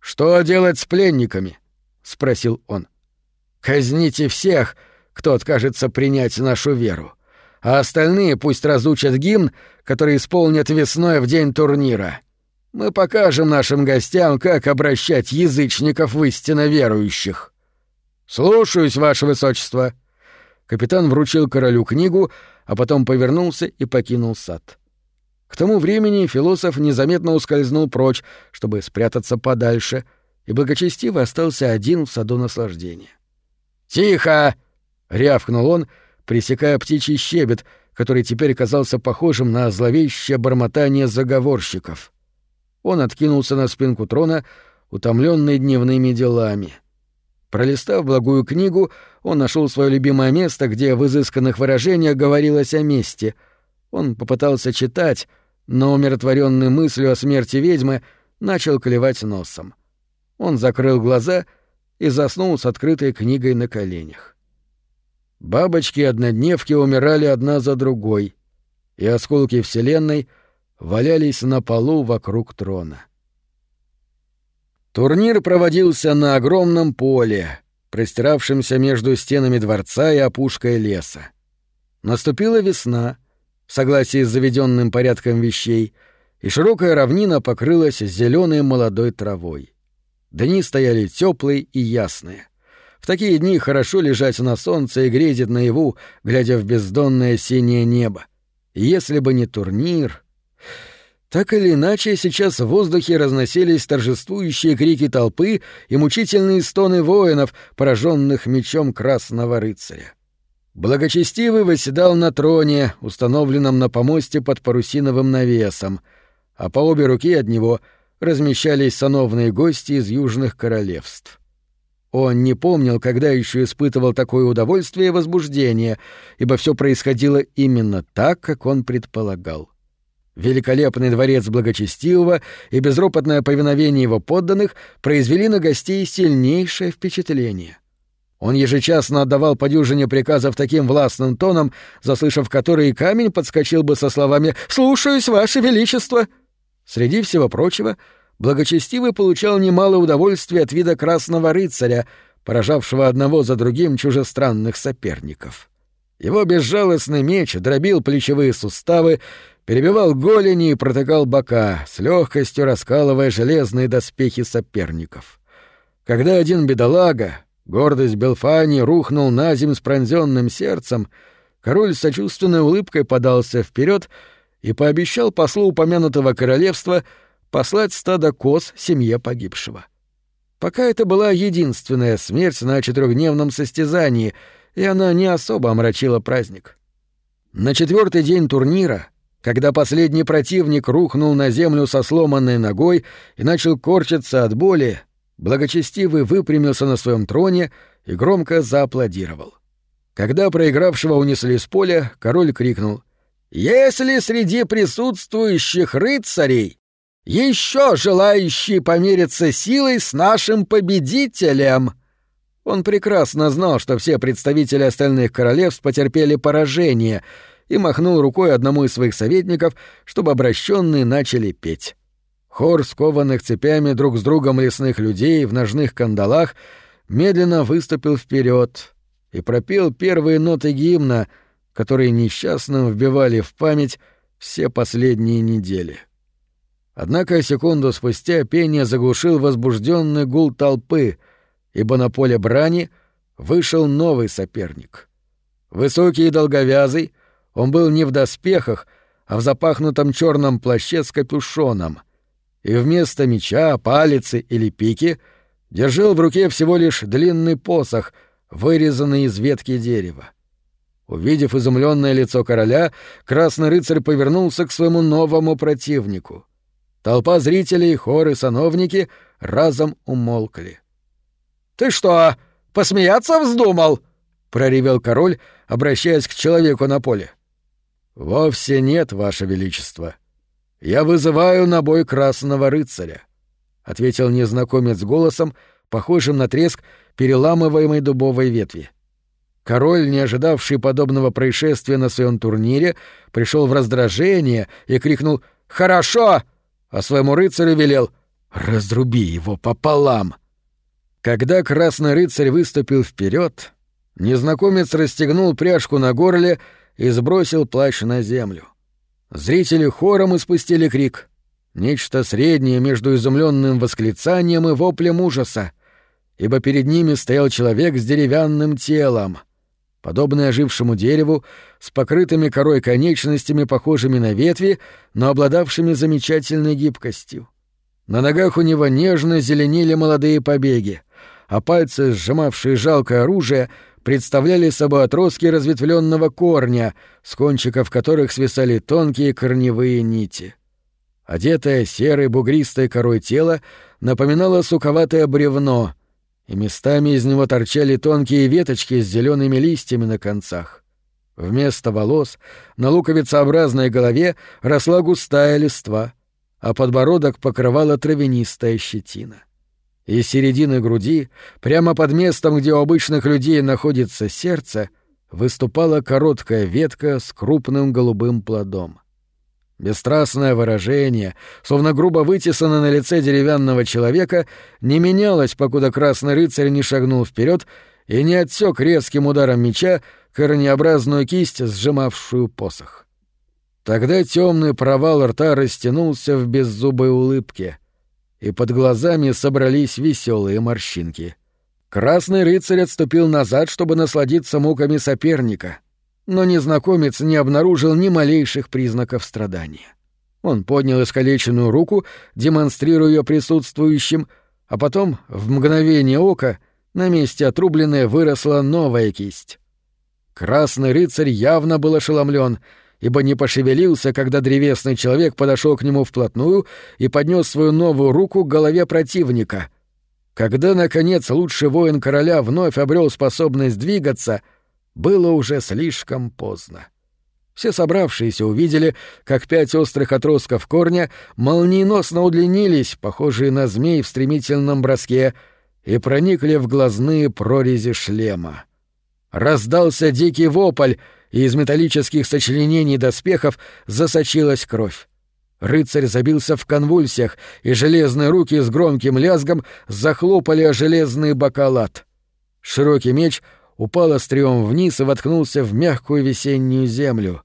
«Что делать с пленниками?» — спросил он. «Казните всех, кто откажется принять нашу веру, а остальные пусть разучат гимн, который исполнят весной в день турнира. Мы покажем нашим гостям, как обращать язычников в истинно верующих. Слушаюсь, ваше высочество. Капитан вручил королю книгу, а потом повернулся и покинул сад. К тому времени философ незаметно ускользнул прочь, чтобы спрятаться подальше, и благочестиво остался один в саду наслаждения. «Тихо!» — рявкнул он, пресекая птичий щебет, который теперь казался похожим на зловещее бормотание заговорщиков. Он откинулся на спинку трона, утомленный дневными делами. Пролистав благую книгу, он нашел свое любимое место, где в изысканных выражениях говорилось о месте. Он попытался читать, но умиротворенный мыслью о смерти ведьмы начал клевать носом. Он закрыл глаза и заснул с открытой книгой на коленях. Бабочки-однодневки умирали одна за другой, и осколки Вселенной — валялись на полу вокруг трона. Турнир проводился на огромном поле, простиравшемся между стенами дворца и опушкой леса. Наступила весна, в согласии с заведенным порядком вещей, и широкая равнина покрылась зеленой молодой травой. Дни стояли теплые и ясные. В такие дни хорошо лежать на солнце и грезить наяву, глядя в бездонное синее небо. И если бы не турнир... Так или иначе, сейчас в воздухе разносились торжествующие крики толпы и мучительные стоны воинов, пораженных мечом красного рыцаря. Благочестивый восседал на троне, установленном на помосте под парусиновым навесом, а по обе руки от него размещались сановные гости из южных королевств. Он не помнил, когда еще испытывал такое удовольствие и возбуждение, ибо все происходило именно так, как он предполагал. Великолепный дворец благочестивого и безропотное повиновение его подданных произвели на гостей сильнейшее впечатление. Он ежечасно отдавал по приказов таким властным тоном, заслышав который камень подскочил бы со словами «Слушаюсь, Ваше Величество!». Среди всего прочего, благочестивый получал немало удовольствия от вида красного рыцаря, поражавшего одного за другим чужестранных соперников. Его безжалостный меч дробил плечевые суставы, перебивал голени и протыкал бока, с легкостью раскалывая железные доспехи соперников. Когда один бедолага, гордость Белфани, рухнул на земь с пронзенным сердцем, король с сочувственной улыбкой подался вперед и пообещал послу упомянутого королевства послать стадо коз семье погибшего. Пока это была единственная смерть на четырехдневном состязании, и она не особо омрачила праздник. На четвертый день турнира — когда последний противник рухнул на землю со сломанной ногой и начал корчиться от боли, благочестивый выпрямился на своем троне и громко зааплодировал. Когда проигравшего унесли с поля, король крикнул «Если среди присутствующих рыцарей еще желающие помериться силой с нашим победителем!» Он прекрасно знал, что все представители остальных королевств потерпели поражение — и махнул рукой одному из своих советников, чтобы обращенные начали петь. Хор скованных цепями друг с другом лесных людей в ножных кандалах медленно выступил вперед и пропел первые ноты гимна, которые несчастным вбивали в память все последние недели. Однако секунду спустя пение заглушил возбужденный гул толпы, ибо на поле брани вышел новый соперник. Высокий и долговязый, он был не в доспехах, а в запахнутом черном плаще с капюшоном, и вместо меча, палицы или пики держал в руке всего лишь длинный посох, вырезанный из ветки дерева. Увидев изумленное лицо короля, красный рыцарь повернулся к своему новому противнику. Толпа зрителей, хоры, сановники разом умолкли. «Ты что, посмеяться вздумал?» — проревел король, обращаясь к человеку на поле. «Вовсе нет, Ваше Величество. Я вызываю на бой красного рыцаря», — ответил незнакомец голосом, похожим на треск переламываемой дубовой ветви. Король, не ожидавший подобного происшествия на своем турнире, пришел в раздражение и крикнул «Хорошо!», а своему рыцарю велел «Разруби его пополам!». Когда красный рыцарь выступил вперед, незнакомец расстегнул пряжку на горле и сбросил плащ на землю. Зрители хором испустили крик. Нечто среднее между изумленным восклицанием и воплем ужаса, ибо перед ними стоял человек с деревянным телом — подобный ожившему дереву, с покрытыми корой конечностями, похожими на ветви, но обладавшими замечательной гибкостью. На ногах у него нежно зеленели молодые побеги, а пальцы, сжимавшие жалкое оружие, представляли собой отростки разветвленного корня, с кончиков которых свисали тонкие корневые нити. Одетое серой бугристой корой тело напоминало суковатое бревно — и местами из него торчали тонкие веточки с зелеными листьями на концах. Вместо волос на луковицеобразной голове росла густая листва, а подбородок покрывала травянистая щетина. Из середины груди, прямо под местом, где у обычных людей находится сердце, выступала короткая ветка с крупным голубым плодом. Бесстрастное выражение, словно грубо вытесано на лице деревянного человека, не менялось, покуда красный рыцарь не шагнул вперед и не отсек резким ударом меча корнеобразную кисть, сжимавшую посох. Тогда темный провал рта растянулся в беззубой улыбке, и под глазами собрались веселые морщинки. Красный рыцарь отступил назад, чтобы насладиться муками соперника — но незнакомец не обнаружил ни малейших признаков страдания. Он поднял искалеченную руку, демонстрируя ее присутствующим, а потом, в мгновение ока, на месте отрубленной выросла новая кисть. Красный рыцарь явно был ошеломлен, ибо не пошевелился, когда древесный человек подошел к нему вплотную и поднес свою новую руку к голове противника. Когда, наконец, лучший воин короля вновь обрел способность двигаться — было уже слишком поздно. Все собравшиеся увидели, как пять острых отростков корня молниеносно удлинились, похожие на змей в стремительном броске, и проникли в глазные прорези шлема. Раздался дикий вопль, и из металлических сочленений доспехов засочилась кровь. Рыцарь забился в конвульсиях, и железные руки с громким лязгом захлопали о железный бокалат. Широкий меч — упал острием вниз и воткнулся в мягкую весеннюю землю.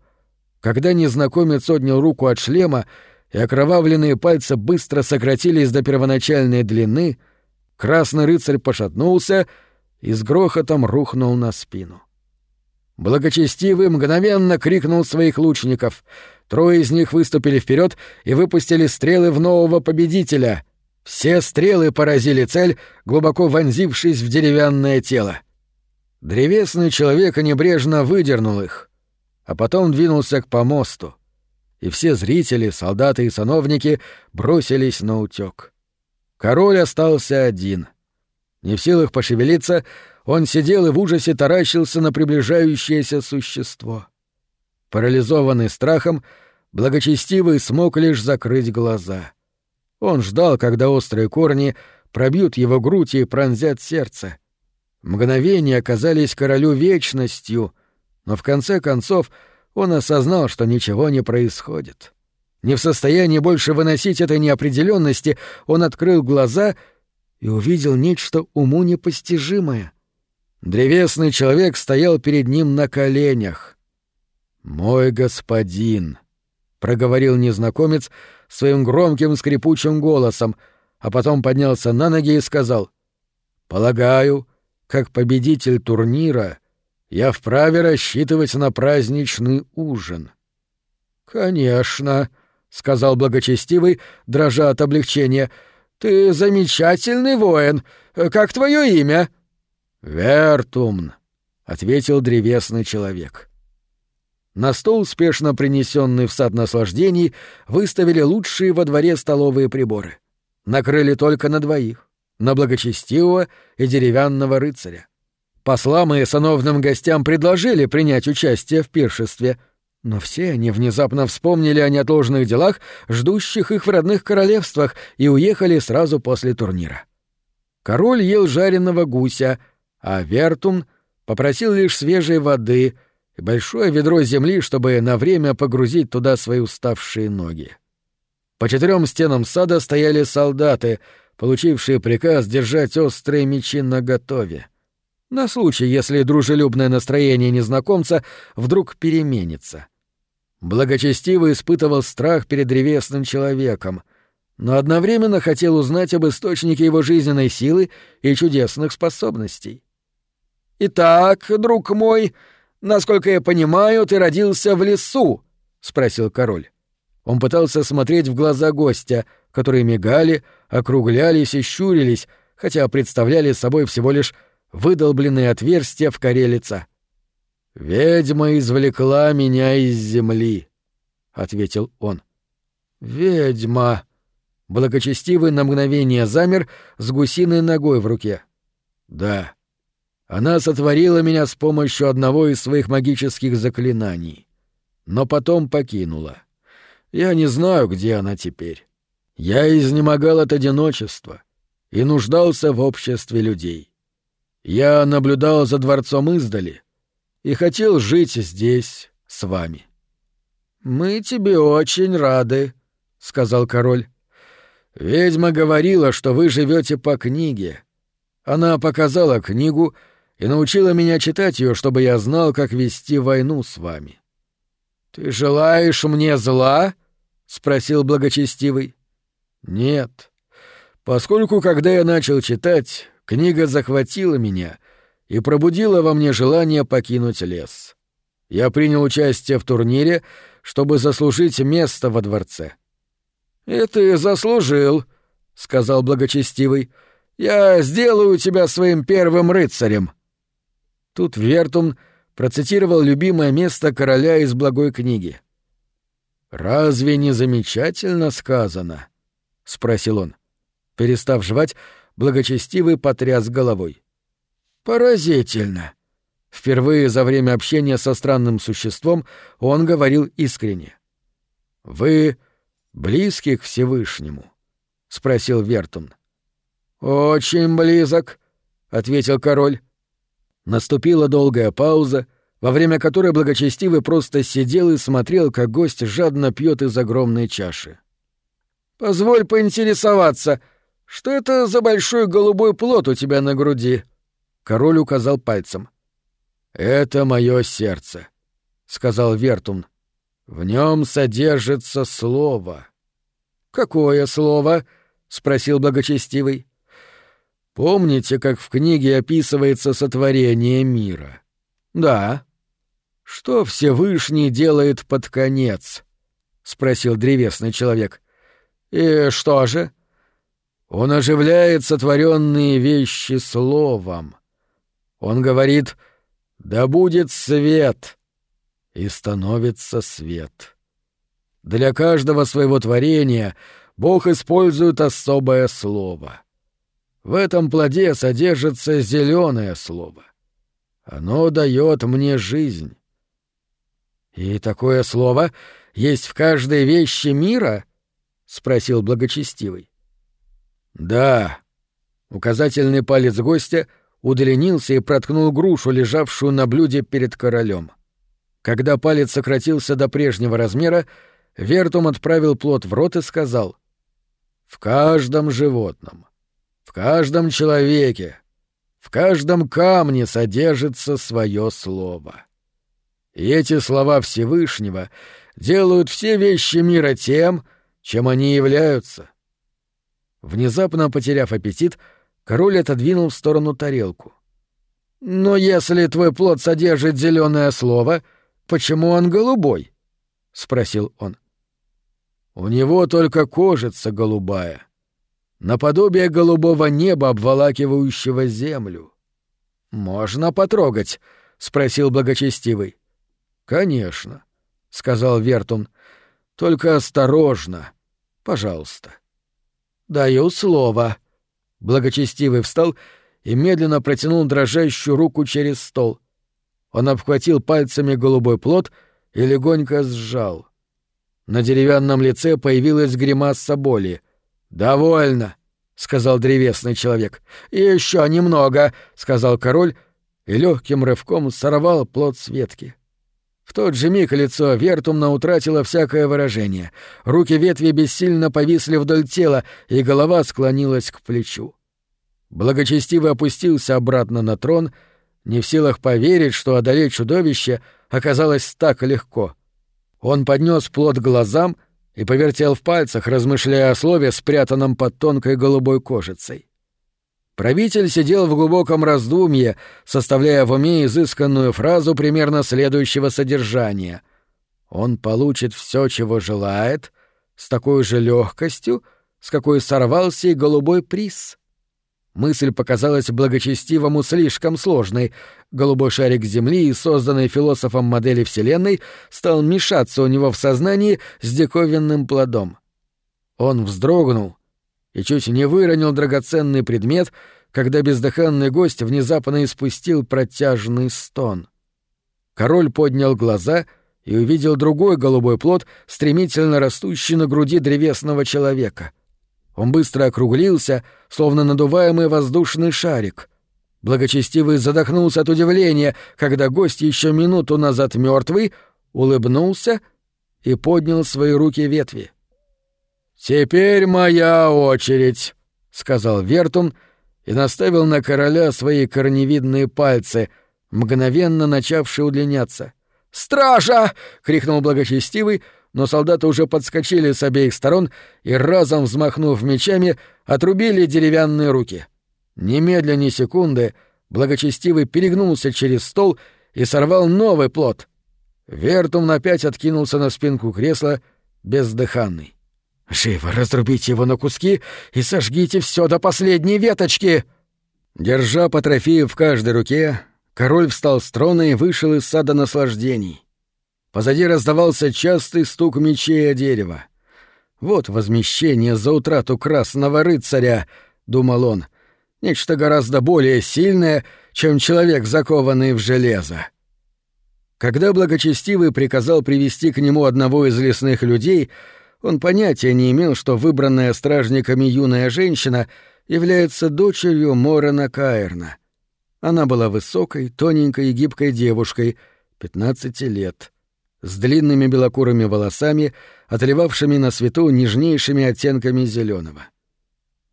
Когда незнакомец отнял руку от шлема, и окровавленные пальцы быстро сократились до первоначальной длины, красный рыцарь пошатнулся и с грохотом рухнул на спину. Благочестивый мгновенно крикнул своих лучников. Трое из них выступили вперед и выпустили стрелы в нового победителя. Все стрелы поразили цель, глубоко вонзившись в деревянное тело. Древесный человек небрежно выдернул их, а потом двинулся к помосту, и все зрители, солдаты и сановники бросились на утёк. Король остался один. Не в силах пошевелиться, он сидел и в ужасе таращился на приближающееся существо. Парализованный страхом, благочестивый смог лишь закрыть глаза. Он ждал, когда острые корни пробьют его грудь и пронзят сердце. Мгновения оказались королю вечностью, но в конце концов он осознал, что ничего не происходит. Не в состоянии больше выносить этой неопределенности, он открыл глаза и увидел нечто уму непостижимое. Древесный человек стоял перед ним на коленях. «Мой господин», — проговорил незнакомец своим громким скрипучим голосом, а потом поднялся на ноги и сказал, «Полагаю, как победитель турнира, я вправе рассчитывать на праздничный ужин». «Конечно», — сказал благочестивый, дрожа от облегчения, — «ты замечательный воин. Как твое имя?» «Вертумн», — ответил древесный человек. На стол, спешно принесенный в сад наслаждений, выставили лучшие во дворе столовые приборы. Накрыли только на двоих — на благочестивого и деревянного рыцаря. Послам и сановным гостям предложили принять участие в пиршестве, но все они внезапно вспомнили о неотложных делах, ждущих их в родных королевствах, и уехали сразу после турнира. Король ел жареного гуся, а Вертун попросил лишь свежей воды — и большое ведро земли, чтобы на время погрузить туда свои уставшие ноги. По четырем стенам сада стояли солдаты, получившие приказ держать острые мечи наготове. На случай, если дружелюбное настроение незнакомца вдруг переменится. Благочестиво испытывал страх перед древесным человеком, но одновременно хотел узнать об источнике его жизненной силы и чудесных способностей. «Итак, друг мой», «Насколько я понимаю, ты родился в лесу?» — спросил король. Он пытался смотреть в глаза гостя, которые мигали, округлялись и щурились, хотя представляли собой всего лишь выдолбленные отверстия в коре лица. «Ведьма извлекла меня из земли», — ответил он. «Ведьма!» Благочестивый на мгновение замер с гусиной ногой в руке. «Да, она сотворила меня с помощью одного из своих магических заклинаний, но потом покинула. Я не знаю, где она теперь. Я изнемогал от одиночества и нуждался в обществе людей. Я наблюдал за дворцом издали и хотел жить здесь с вами. «Мы тебе очень рады», — сказал король. «Ведьма говорила, что вы живете по книге. Она показала книгу — и научила меня читать ее, чтобы я знал, как вести войну с вами. Ты желаешь мне зла? спросил благочестивый. Нет. Поскольку, когда я начал читать, книга захватила меня и пробудила во мне желание покинуть лес. Я принял участие в турнире, чтобы заслужить место во дворце. «И ты заслужил», — сказал благочестивый. «Я сделаю тебя своим первым рыцарем». Тут Вертун процитировал любимое место короля из благой книги. «Разве не замечательно сказано?» — спросил он. Перестав жевать, благочестивый потряс головой. «Поразительно!» Впервые за время общения со странным существом он говорил искренне. «Вы близки к Всевышнему?» — спросил Вертун. «Очень близок», — ответил король. Наступила долгая пауза, во время которой благочестивый просто сидел и смотрел, как гость жадно пьет из огромной чаши. «Позволь поинтересоваться, что это за большой голубой плод у тебя на груди?» Король указал пальцем. «Это мое сердце», — сказал Вертун. «В нем содержится слово». «Какое слово?» — спросил благочестивый. Помните, как в книге описывается сотворение мира? Да. Что Всевышний делает под конец? спросил древесный человек. И что же? Он оживляет сотворенные вещи словом. Он говорит «Да будет свет!» и становится свет. Для каждого своего творения Бог использует особое слово — в этом плоде содержится зеленое слово. Оно дает мне жизнь. И такое слово есть в каждой вещи мира? спросил благочестивый. Да. Указательный палец гостя удлинился и проткнул грушу, лежавшую на блюде перед королем. Когда палец сократился до прежнего размера, Вертум отправил плод в рот и сказал: "В каждом животном, в каждом человеке, в каждом камне содержится свое слово. И эти слова Всевышнего делают все вещи мира тем, чем они являются. Внезапно потеряв аппетит, король отодвинул в сторону тарелку. «Но если твой плод содержит зеленое слово, почему он голубой?» — спросил он. «У него только кожица голубая, наподобие голубого неба, обволакивающего землю». «Можно потрогать?» — спросил благочестивый. «Конечно», — сказал Вертун. «Только осторожно, пожалуйста». «Даю слово». Благочестивый встал и медленно протянул дрожащую руку через стол. Он обхватил пальцами голубой плод и легонько сжал. На деревянном лице появилась гримаса боли. «Довольно», — сказал древесный человек. «Еще немного», — сказал король, и легким рывком сорвал плод с ветки. В тот же миг лицо Вертумна утратило всякое выражение. Руки ветви бессильно повисли вдоль тела, и голова склонилась к плечу. Благочестиво опустился обратно на трон, не в силах поверить, что одолеть чудовище оказалось так легко. Он поднес плод глазам и повертел в пальцах, размышляя о слове, спрятанном под тонкой голубой кожицей. Правитель сидел в глубоком раздумье, составляя в уме изысканную фразу примерно следующего содержания. «Он получит все, чего желает, с такой же легкостью, с какой сорвался и голубой приз». Мысль показалась благочестивому слишком сложной. Голубой шарик Земли созданный философом модели Вселенной стал мешаться у него в сознании с диковинным плодом. Он вздрогнул и чуть не выронил драгоценный предмет, когда бездыханный гость внезапно испустил протяжный стон. Король поднял глаза и увидел другой голубой плод, стремительно растущий на груди древесного человека — он быстро округлился, словно надуваемый воздушный шарик. Благочестивый задохнулся от удивления, когда гость еще минуту назад мертвый улыбнулся и поднял свои руки ветви. «Теперь моя очередь», — сказал Вертун и наставил на короля свои корневидные пальцы, мгновенно начавшие удлиняться. «Стража!» — крикнул благочестивый — но солдаты уже подскочили с обеих сторон и, разом взмахнув мечами, отрубили деревянные руки. Немедля ни секунды благочестивый перегнулся через стол и сорвал новый плод. Вертум опять откинулся на спинку кресла, бездыханный. «Живо разрубите его на куски и сожгите все до последней веточки!» Держа по трофею в каждой руке, король встал с трона и вышел из сада наслаждений. Позади раздавался частый стук мечей о дерево. «Вот возмещение за утрату красного рыцаря», — думал он. «Нечто гораздо более сильное, чем человек, закованный в железо». Когда благочестивый приказал привести к нему одного из лесных людей, он понятия не имел, что выбранная стражниками юная женщина является дочерью Морена Каэрна. Она была высокой, тоненькой и гибкой девушкой, пятнадцати лет с длинными белокурыми волосами, отливавшими на свету нежнейшими оттенками зеленого.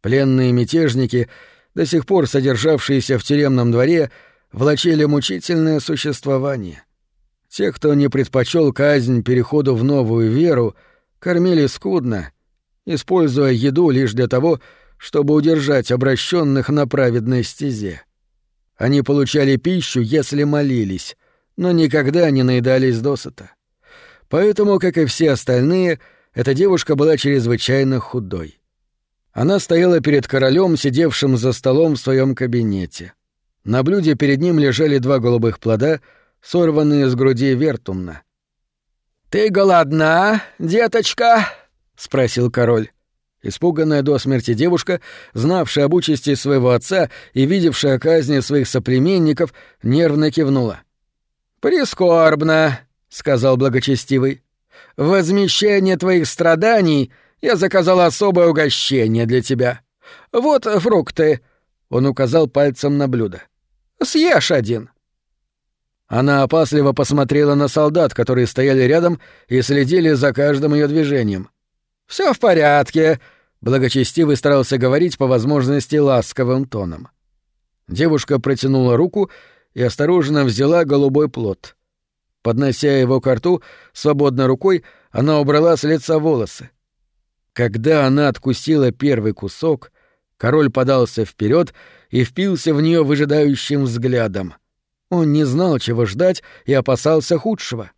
Пленные мятежники, до сих пор содержавшиеся в тюремном дворе, влачили мучительное существование. Те, кто не предпочел казнь переходу в новую веру, кормили скудно, используя еду лишь для того, чтобы удержать обращенных на праведной стезе. Они получали пищу, если молились, но никогда не наедались досыта. Поэтому, как и все остальные, эта девушка была чрезвычайно худой. Она стояла перед королем, сидевшим за столом в своем кабинете. На блюде перед ним лежали два голубых плода, сорванные с груди вертумна. «Ты голодна, деточка?» — спросил король. Испуганная до смерти девушка, знавшая об участи своего отца и видевшая казни своих соплеменников, нервно кивнула. «Прискорбно», — сказал благочестивый. «В возмещение твоих страданий я заказал особое угощение для тебя. Вот фрукты», — он указал пальцем на блюдо. «Съешь один». Она опасливо посмотрела на солдат, которые стояли рядом и следили за каждым ее движением. Все в порядке», — благочестивый старался говорить по возможности ласковым тоном. Девушка протянула руку и осторожно взяла голубой плод — Поднося его к рту, свободной рукой она убрала с лица волосы. Когда она откусила первый кусок, король подался вперед и впился в нее выжидающим взглядом. Он не знал, чего ждать, и опасался худшего.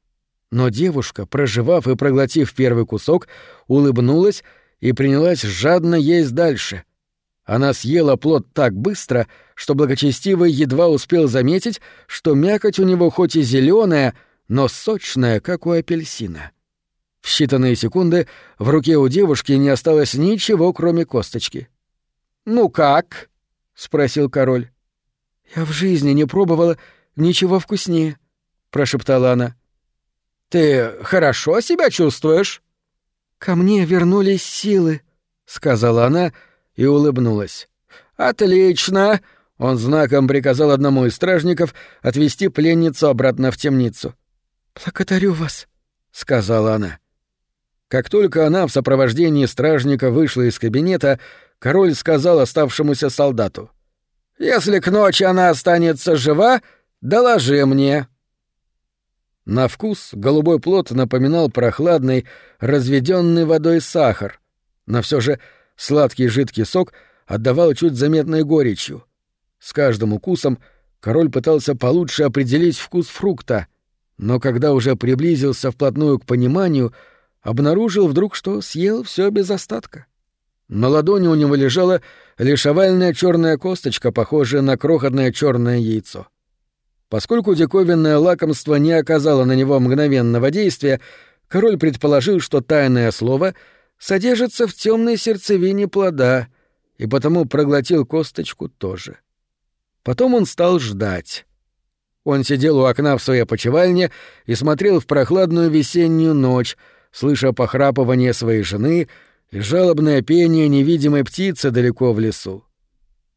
Но девушка, проживав и проглотив первый кусок, улыбнулась и принялась жадно есть дальше. Она съела плод так быстро, что благочестивый едва успел заметить, что мякоть у него хоть и зеленая, но сочная, как у апельсина. В считанные секунды в руке у девушки не осталось ничего, кроме косточки. «Ну как?» — спросил король. «Я в жизни не пробовала ничего вкуснее», — прошептала она. «Ты хорошо себя чувствуешь?» «Ко мне вернулись силы», — сказала она и улыбнулась. «Отлично!» — он знаком приказал одному из стражников отвести пленницу обратно в темницу. «Благодарю вас», — сказала она. Как только она в сопровождении стражника вышла из кабинета, король сказал оставшемуся солдату. «Если к ночи она останется жива, доложи мне». На вкус голубой плод напоминал прохладный, разведенный водой сахар, но все же сладкий жидкий сок отдавал чуть заметной горечью. С каждым укусом король пытался получше определить вкус фрукта, но когда уже приблизился вплотную к пониманию — обнаружил вдруг, что съел все без остатка. На ладони у него лежала лишь овальная черная косточка, похожая на крохотное черное яйцо. Поскольку диковинное лакомство не оказало на него мгновенного действия, король предположил, что тайное слово содержится в темной сердцевине плода, и потому проглотил косточку тоже. Потом он стал ждать. Он сидел у окна в своей почевальне и смотрел в прохладную весеннюю ночь, слыша похрапывание своей жены и жалобное пение невидимой птицы далеко в лесу.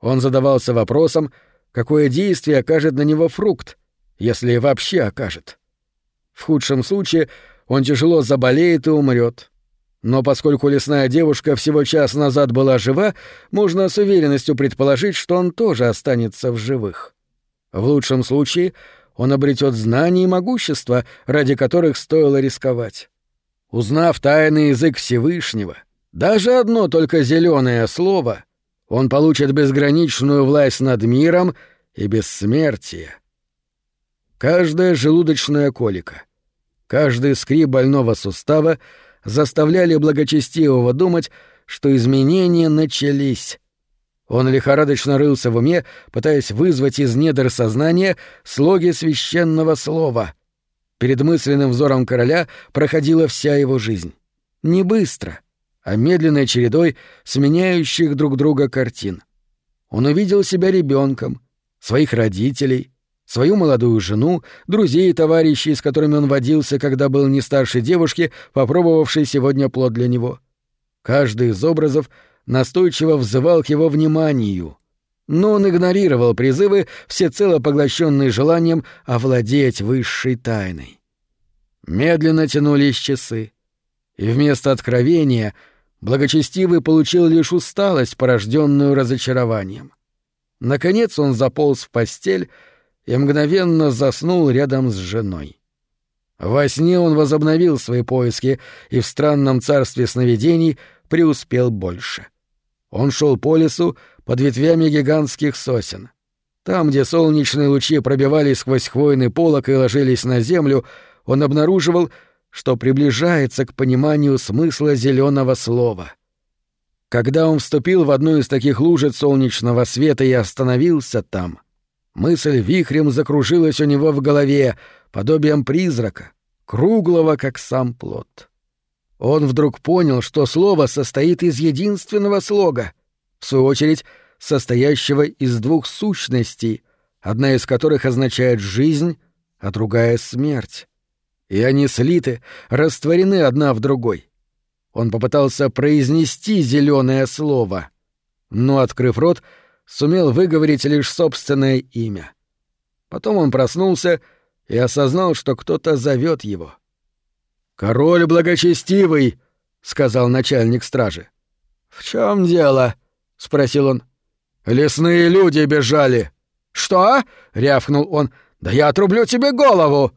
Он задавался вопросом, какое действие окажет на него фрукт, если вообще окажет. В худшем случае он тяжело заболеет и умрет. Но поскольку лесная девушка всего час назад была жива, можно с уверенностью предположить, что он тоже останется в живых. В лучшем случае он обретет знания и могущество, ради которых стоило рисковать. Узнав тайный язык Всевышнего, даже одно только зеленое слово, он получит безграничную власть над миром и бессмертие. Каждая желудочная колика, каждый скрип больного сустава заставляли благочестивого думать, что изменения начались. Он лихорадочно рылся в уме, пытаясь вызвать из недр сознания слоги священного слова — Перед мысленным взором короля проходила вся его жизнь. Не быстро, а медленной чередой сменяющих друг друга картин. Он увидел себя ребенком, своих родителей, свою молодую жену, друзей и товарищей, с которыми он водился, когда был не старше девушки, попробовавшей сегодня плод для него. Каждый из образов настойчиво взывал к его вниманию — но он игнорировал призывы, всецело поглощенные желанием овладеть высшей тайной. Медленно тянулись часы, и вместо откровения благочестивый получил лишь усталость, порожденную разочарованием. Наконец он заполз в постель и мгновенно заснул рядом с женой. Во сне он возобновил свои поиски и в странном царстве сновидений преуспел больше. Он шел по лесу, под ветвями гигантских сосен. Там, где солнечные лучи пробивались сквозь хвойный полог и ложились на землю, он обнаруживал, что приближается к пониманию смысла зеленого слова. Когда он вступил в одну из таких лужиц солнечного света и остановился там, мысль вихрем закружилась у него в голове, подобием призрака, круглого, как сам плод. Он вдруг понял, что слово состоит из единственного слога — в свою очередь, состоящего из двух сущностей, одна из которых означает «жизнь», а другая — «смерть». И они слиты, растворены одна в другой. Он попытался произнести зеленое слово, но, открыв рот, сумел выговорить лишь собственное имя. Потом он проснулся и осознал, что кто-то зовет его. «Король благочестивый!» — сказал начальник стражи. «В чем дело?» — спросил он. «Лесные люди бежали». «Что?» — рявкнул он. «Да я отрублю тебе голову!»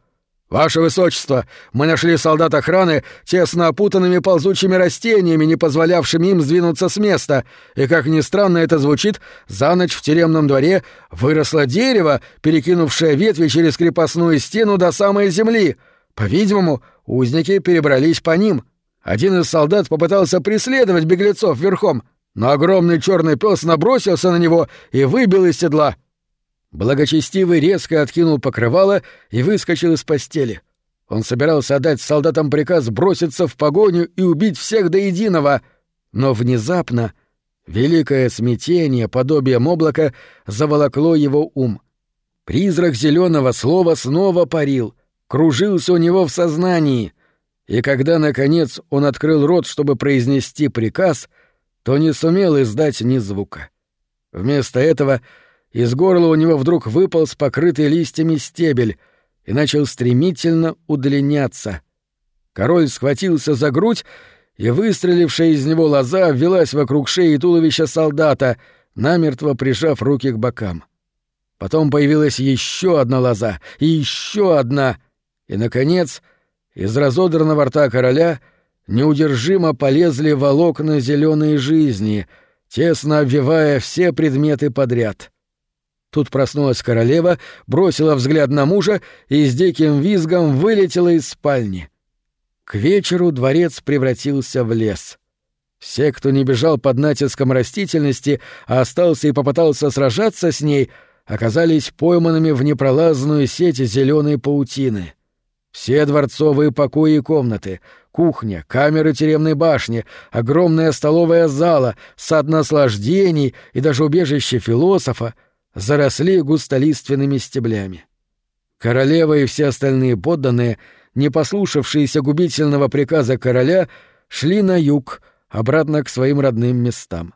«Ваше Высочество, мы нашли солдат охраны тесно опутанными ползучими растениями, не позволявшими им сдвинуться с места, и, как ни странно это звучит, за ночь в тюремном дворе выросло дерево, перекинувшее ветви через крепостную стену до самой земли. По-видимому, узники перебрались по ним. Один из солдат попытался преследовать беглецов верхом, но огромный черный пес набросился на него и выбил из седла». Благочестивый резко откинул покрывало и выскочил из постели. Он собирался отдать солдатам приказ броситься в погоню и убить всех до единого, но внезапно великое смятение подобием облака заволокло его ум. Призрак зеленого слова снова парил, кружился у него в сознании, и когда, наконец, он открыл рот, чтобы произнести приказ, то не сумел издать ни звука. Вместо этого — из горла у него вдруг выполз покрытый листьями стебель и начал стремительно удлиняться. Король схватился за грудь, и выстрелившая из него лоза ввелась вокруг шеи и туловища солдата, намертво прижав руки к бокам. Потом появилась еще одна лоза, и еще одна, и, наконец, из разодранного рта короля неудержимо полезли волокна зеленой жизни, тесно обвивая все предметы подряд — Тут проснулась королева, бросила взгляд на мужа и с диким визгом вылетела из спальни. К вечеру дворец превратился в лес. Все, кто не бежал под натиском растительности, а остался и попытался сражаться с ней, оказались пойманными в непролазную сеть зеленой паутины. Все дворцовые покои и комнаты, кухня, камеры тюремной башни, огромная столовая зала, сад наслаждений и даже убежище философа — заросли густолиственными стеблями. Королева и все остальные подданные, не послушавшиеся губительного приказа короля, шли на юг, обратно к своим родным местам.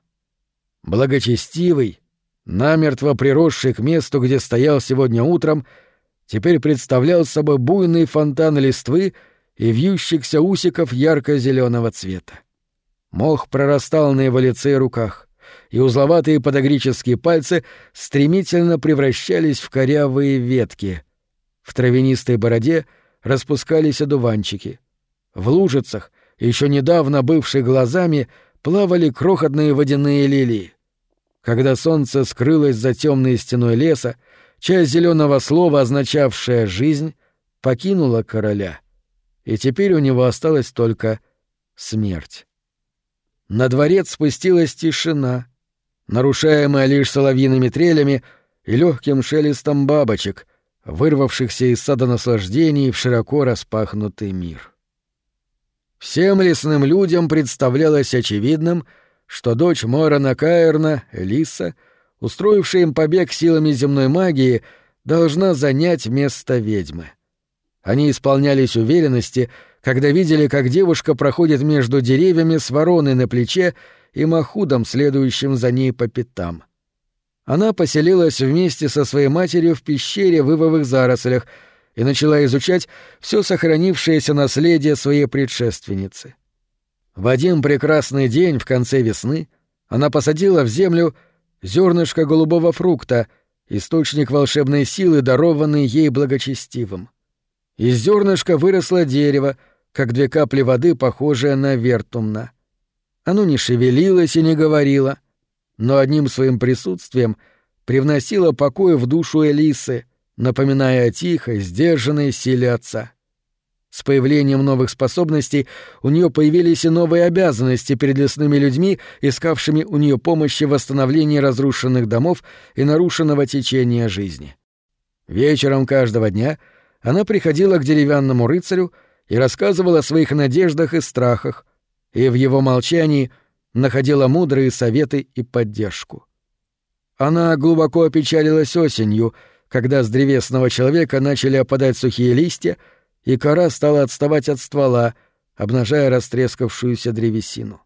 Благочестивый, намертво приросший к месту, где стоял сегодня утром, теперь представлял собой буйный фонтан листвы и вьющихся усиков ярко-зеленого цвета. Мох прорастал на его лице и руках и узловатые подогрические пальцы стремительно превращались в корявые ветки. В травянистой бороде распускались одуванчики. В лужицах, еще недавно бывших глазами, плавали крохотные водяные лилии. Когда солнце скрылось за темной стеной леса, часть зеленого слова, означавшая «жизнь», покинула короля, и теперь у него осталась только смерть. На дворец спустилась тишина, нарушаемая лишь соловьиными трелями и легким шелестом бабочек, вырвавшихся из сада наслаждений в широко распахнутый мир. Всем лесным людям представлялось очевидным, что дочь Морана Каэрна, Элиса, устроившая им побег силами земной магии, должна занять место ведьмы. Они исполнялись уверенности, когда видели, как девушка проходит между деревьями с вороной на плече и Махудом, следующим за ней по пятам. Она поселилась вместе со своей матерью в пещере в ивовых зарослях и начала изучать все сохранившееся наследие своей предшественницы. В один прекрасный день в конце весны она посадила в землю зернышко голубого фрукта, источник волшебной силы, дарованный ей благочестивым. Из зернышка выросло дерево, как две капли воды, похожее на вертумна. Оно не шевелилось и не говорило, но одним своим присутствием привносило покой в душу Элисы, напоминая о тихой, сдержанной силе отца. С появлением новых способностей у нее появились и новые обязанности перед лесными людьми, искавшими у нее помощи в восстановлении разрушенных домов и нарушенного течения жизни. Вечером каждого дня она приходила к деревянному рыцарю и рассказывала о своих надеждах и страхах, и в его молчании находила мудрые советы и поддержку. Она глубоко опечалилась осенью, когда с древесного человека начали опадать сухие листья, и кора стала отставать от ствола, обнажая растрескавшуюся древесину.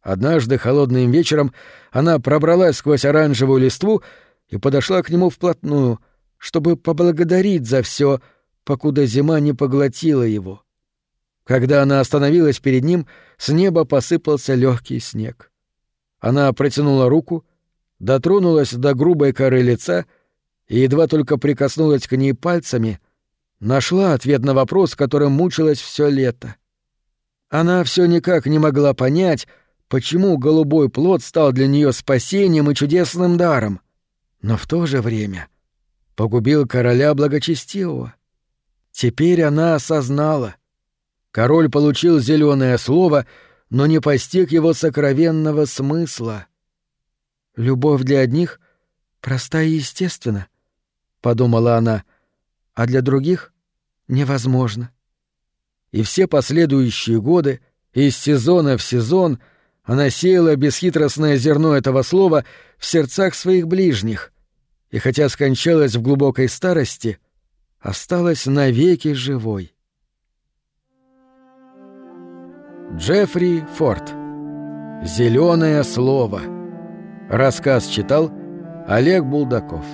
Однажды холодным вечером она пробралась сквозь оранжевую листву и подошла к нему вплотную, чтобы поблагодарить за все, покуда зима не поглотила его. Когда она остановилась перед ним, с неба посыпался легкий снег. Она протянула руку, дотронулась до грубой коры лица и едва только прикоснулась к ней пальцами, нашла ответ на вопрос, которым мучилась все лето. Она все никак не могла понять, почему голубой плод стал для нее спасением и чудесным даром, но в то же время погубил короля благочестивого. Теперь она осознала. Король получил зеленое слово, но не постиг его сокровенного смысла. Любовь для одних проста и естественна, подумала она, а для других невозможно. И все последующие годы, из сезона в сезон, она сеяла бесхитростное зерно этого слова в сердцах своих ближних, и хотя скончалась в глубокой старости, осталась навеки живой. Джеффри Форд. Зеленое слово. Рассказ читал Олег Булдаков.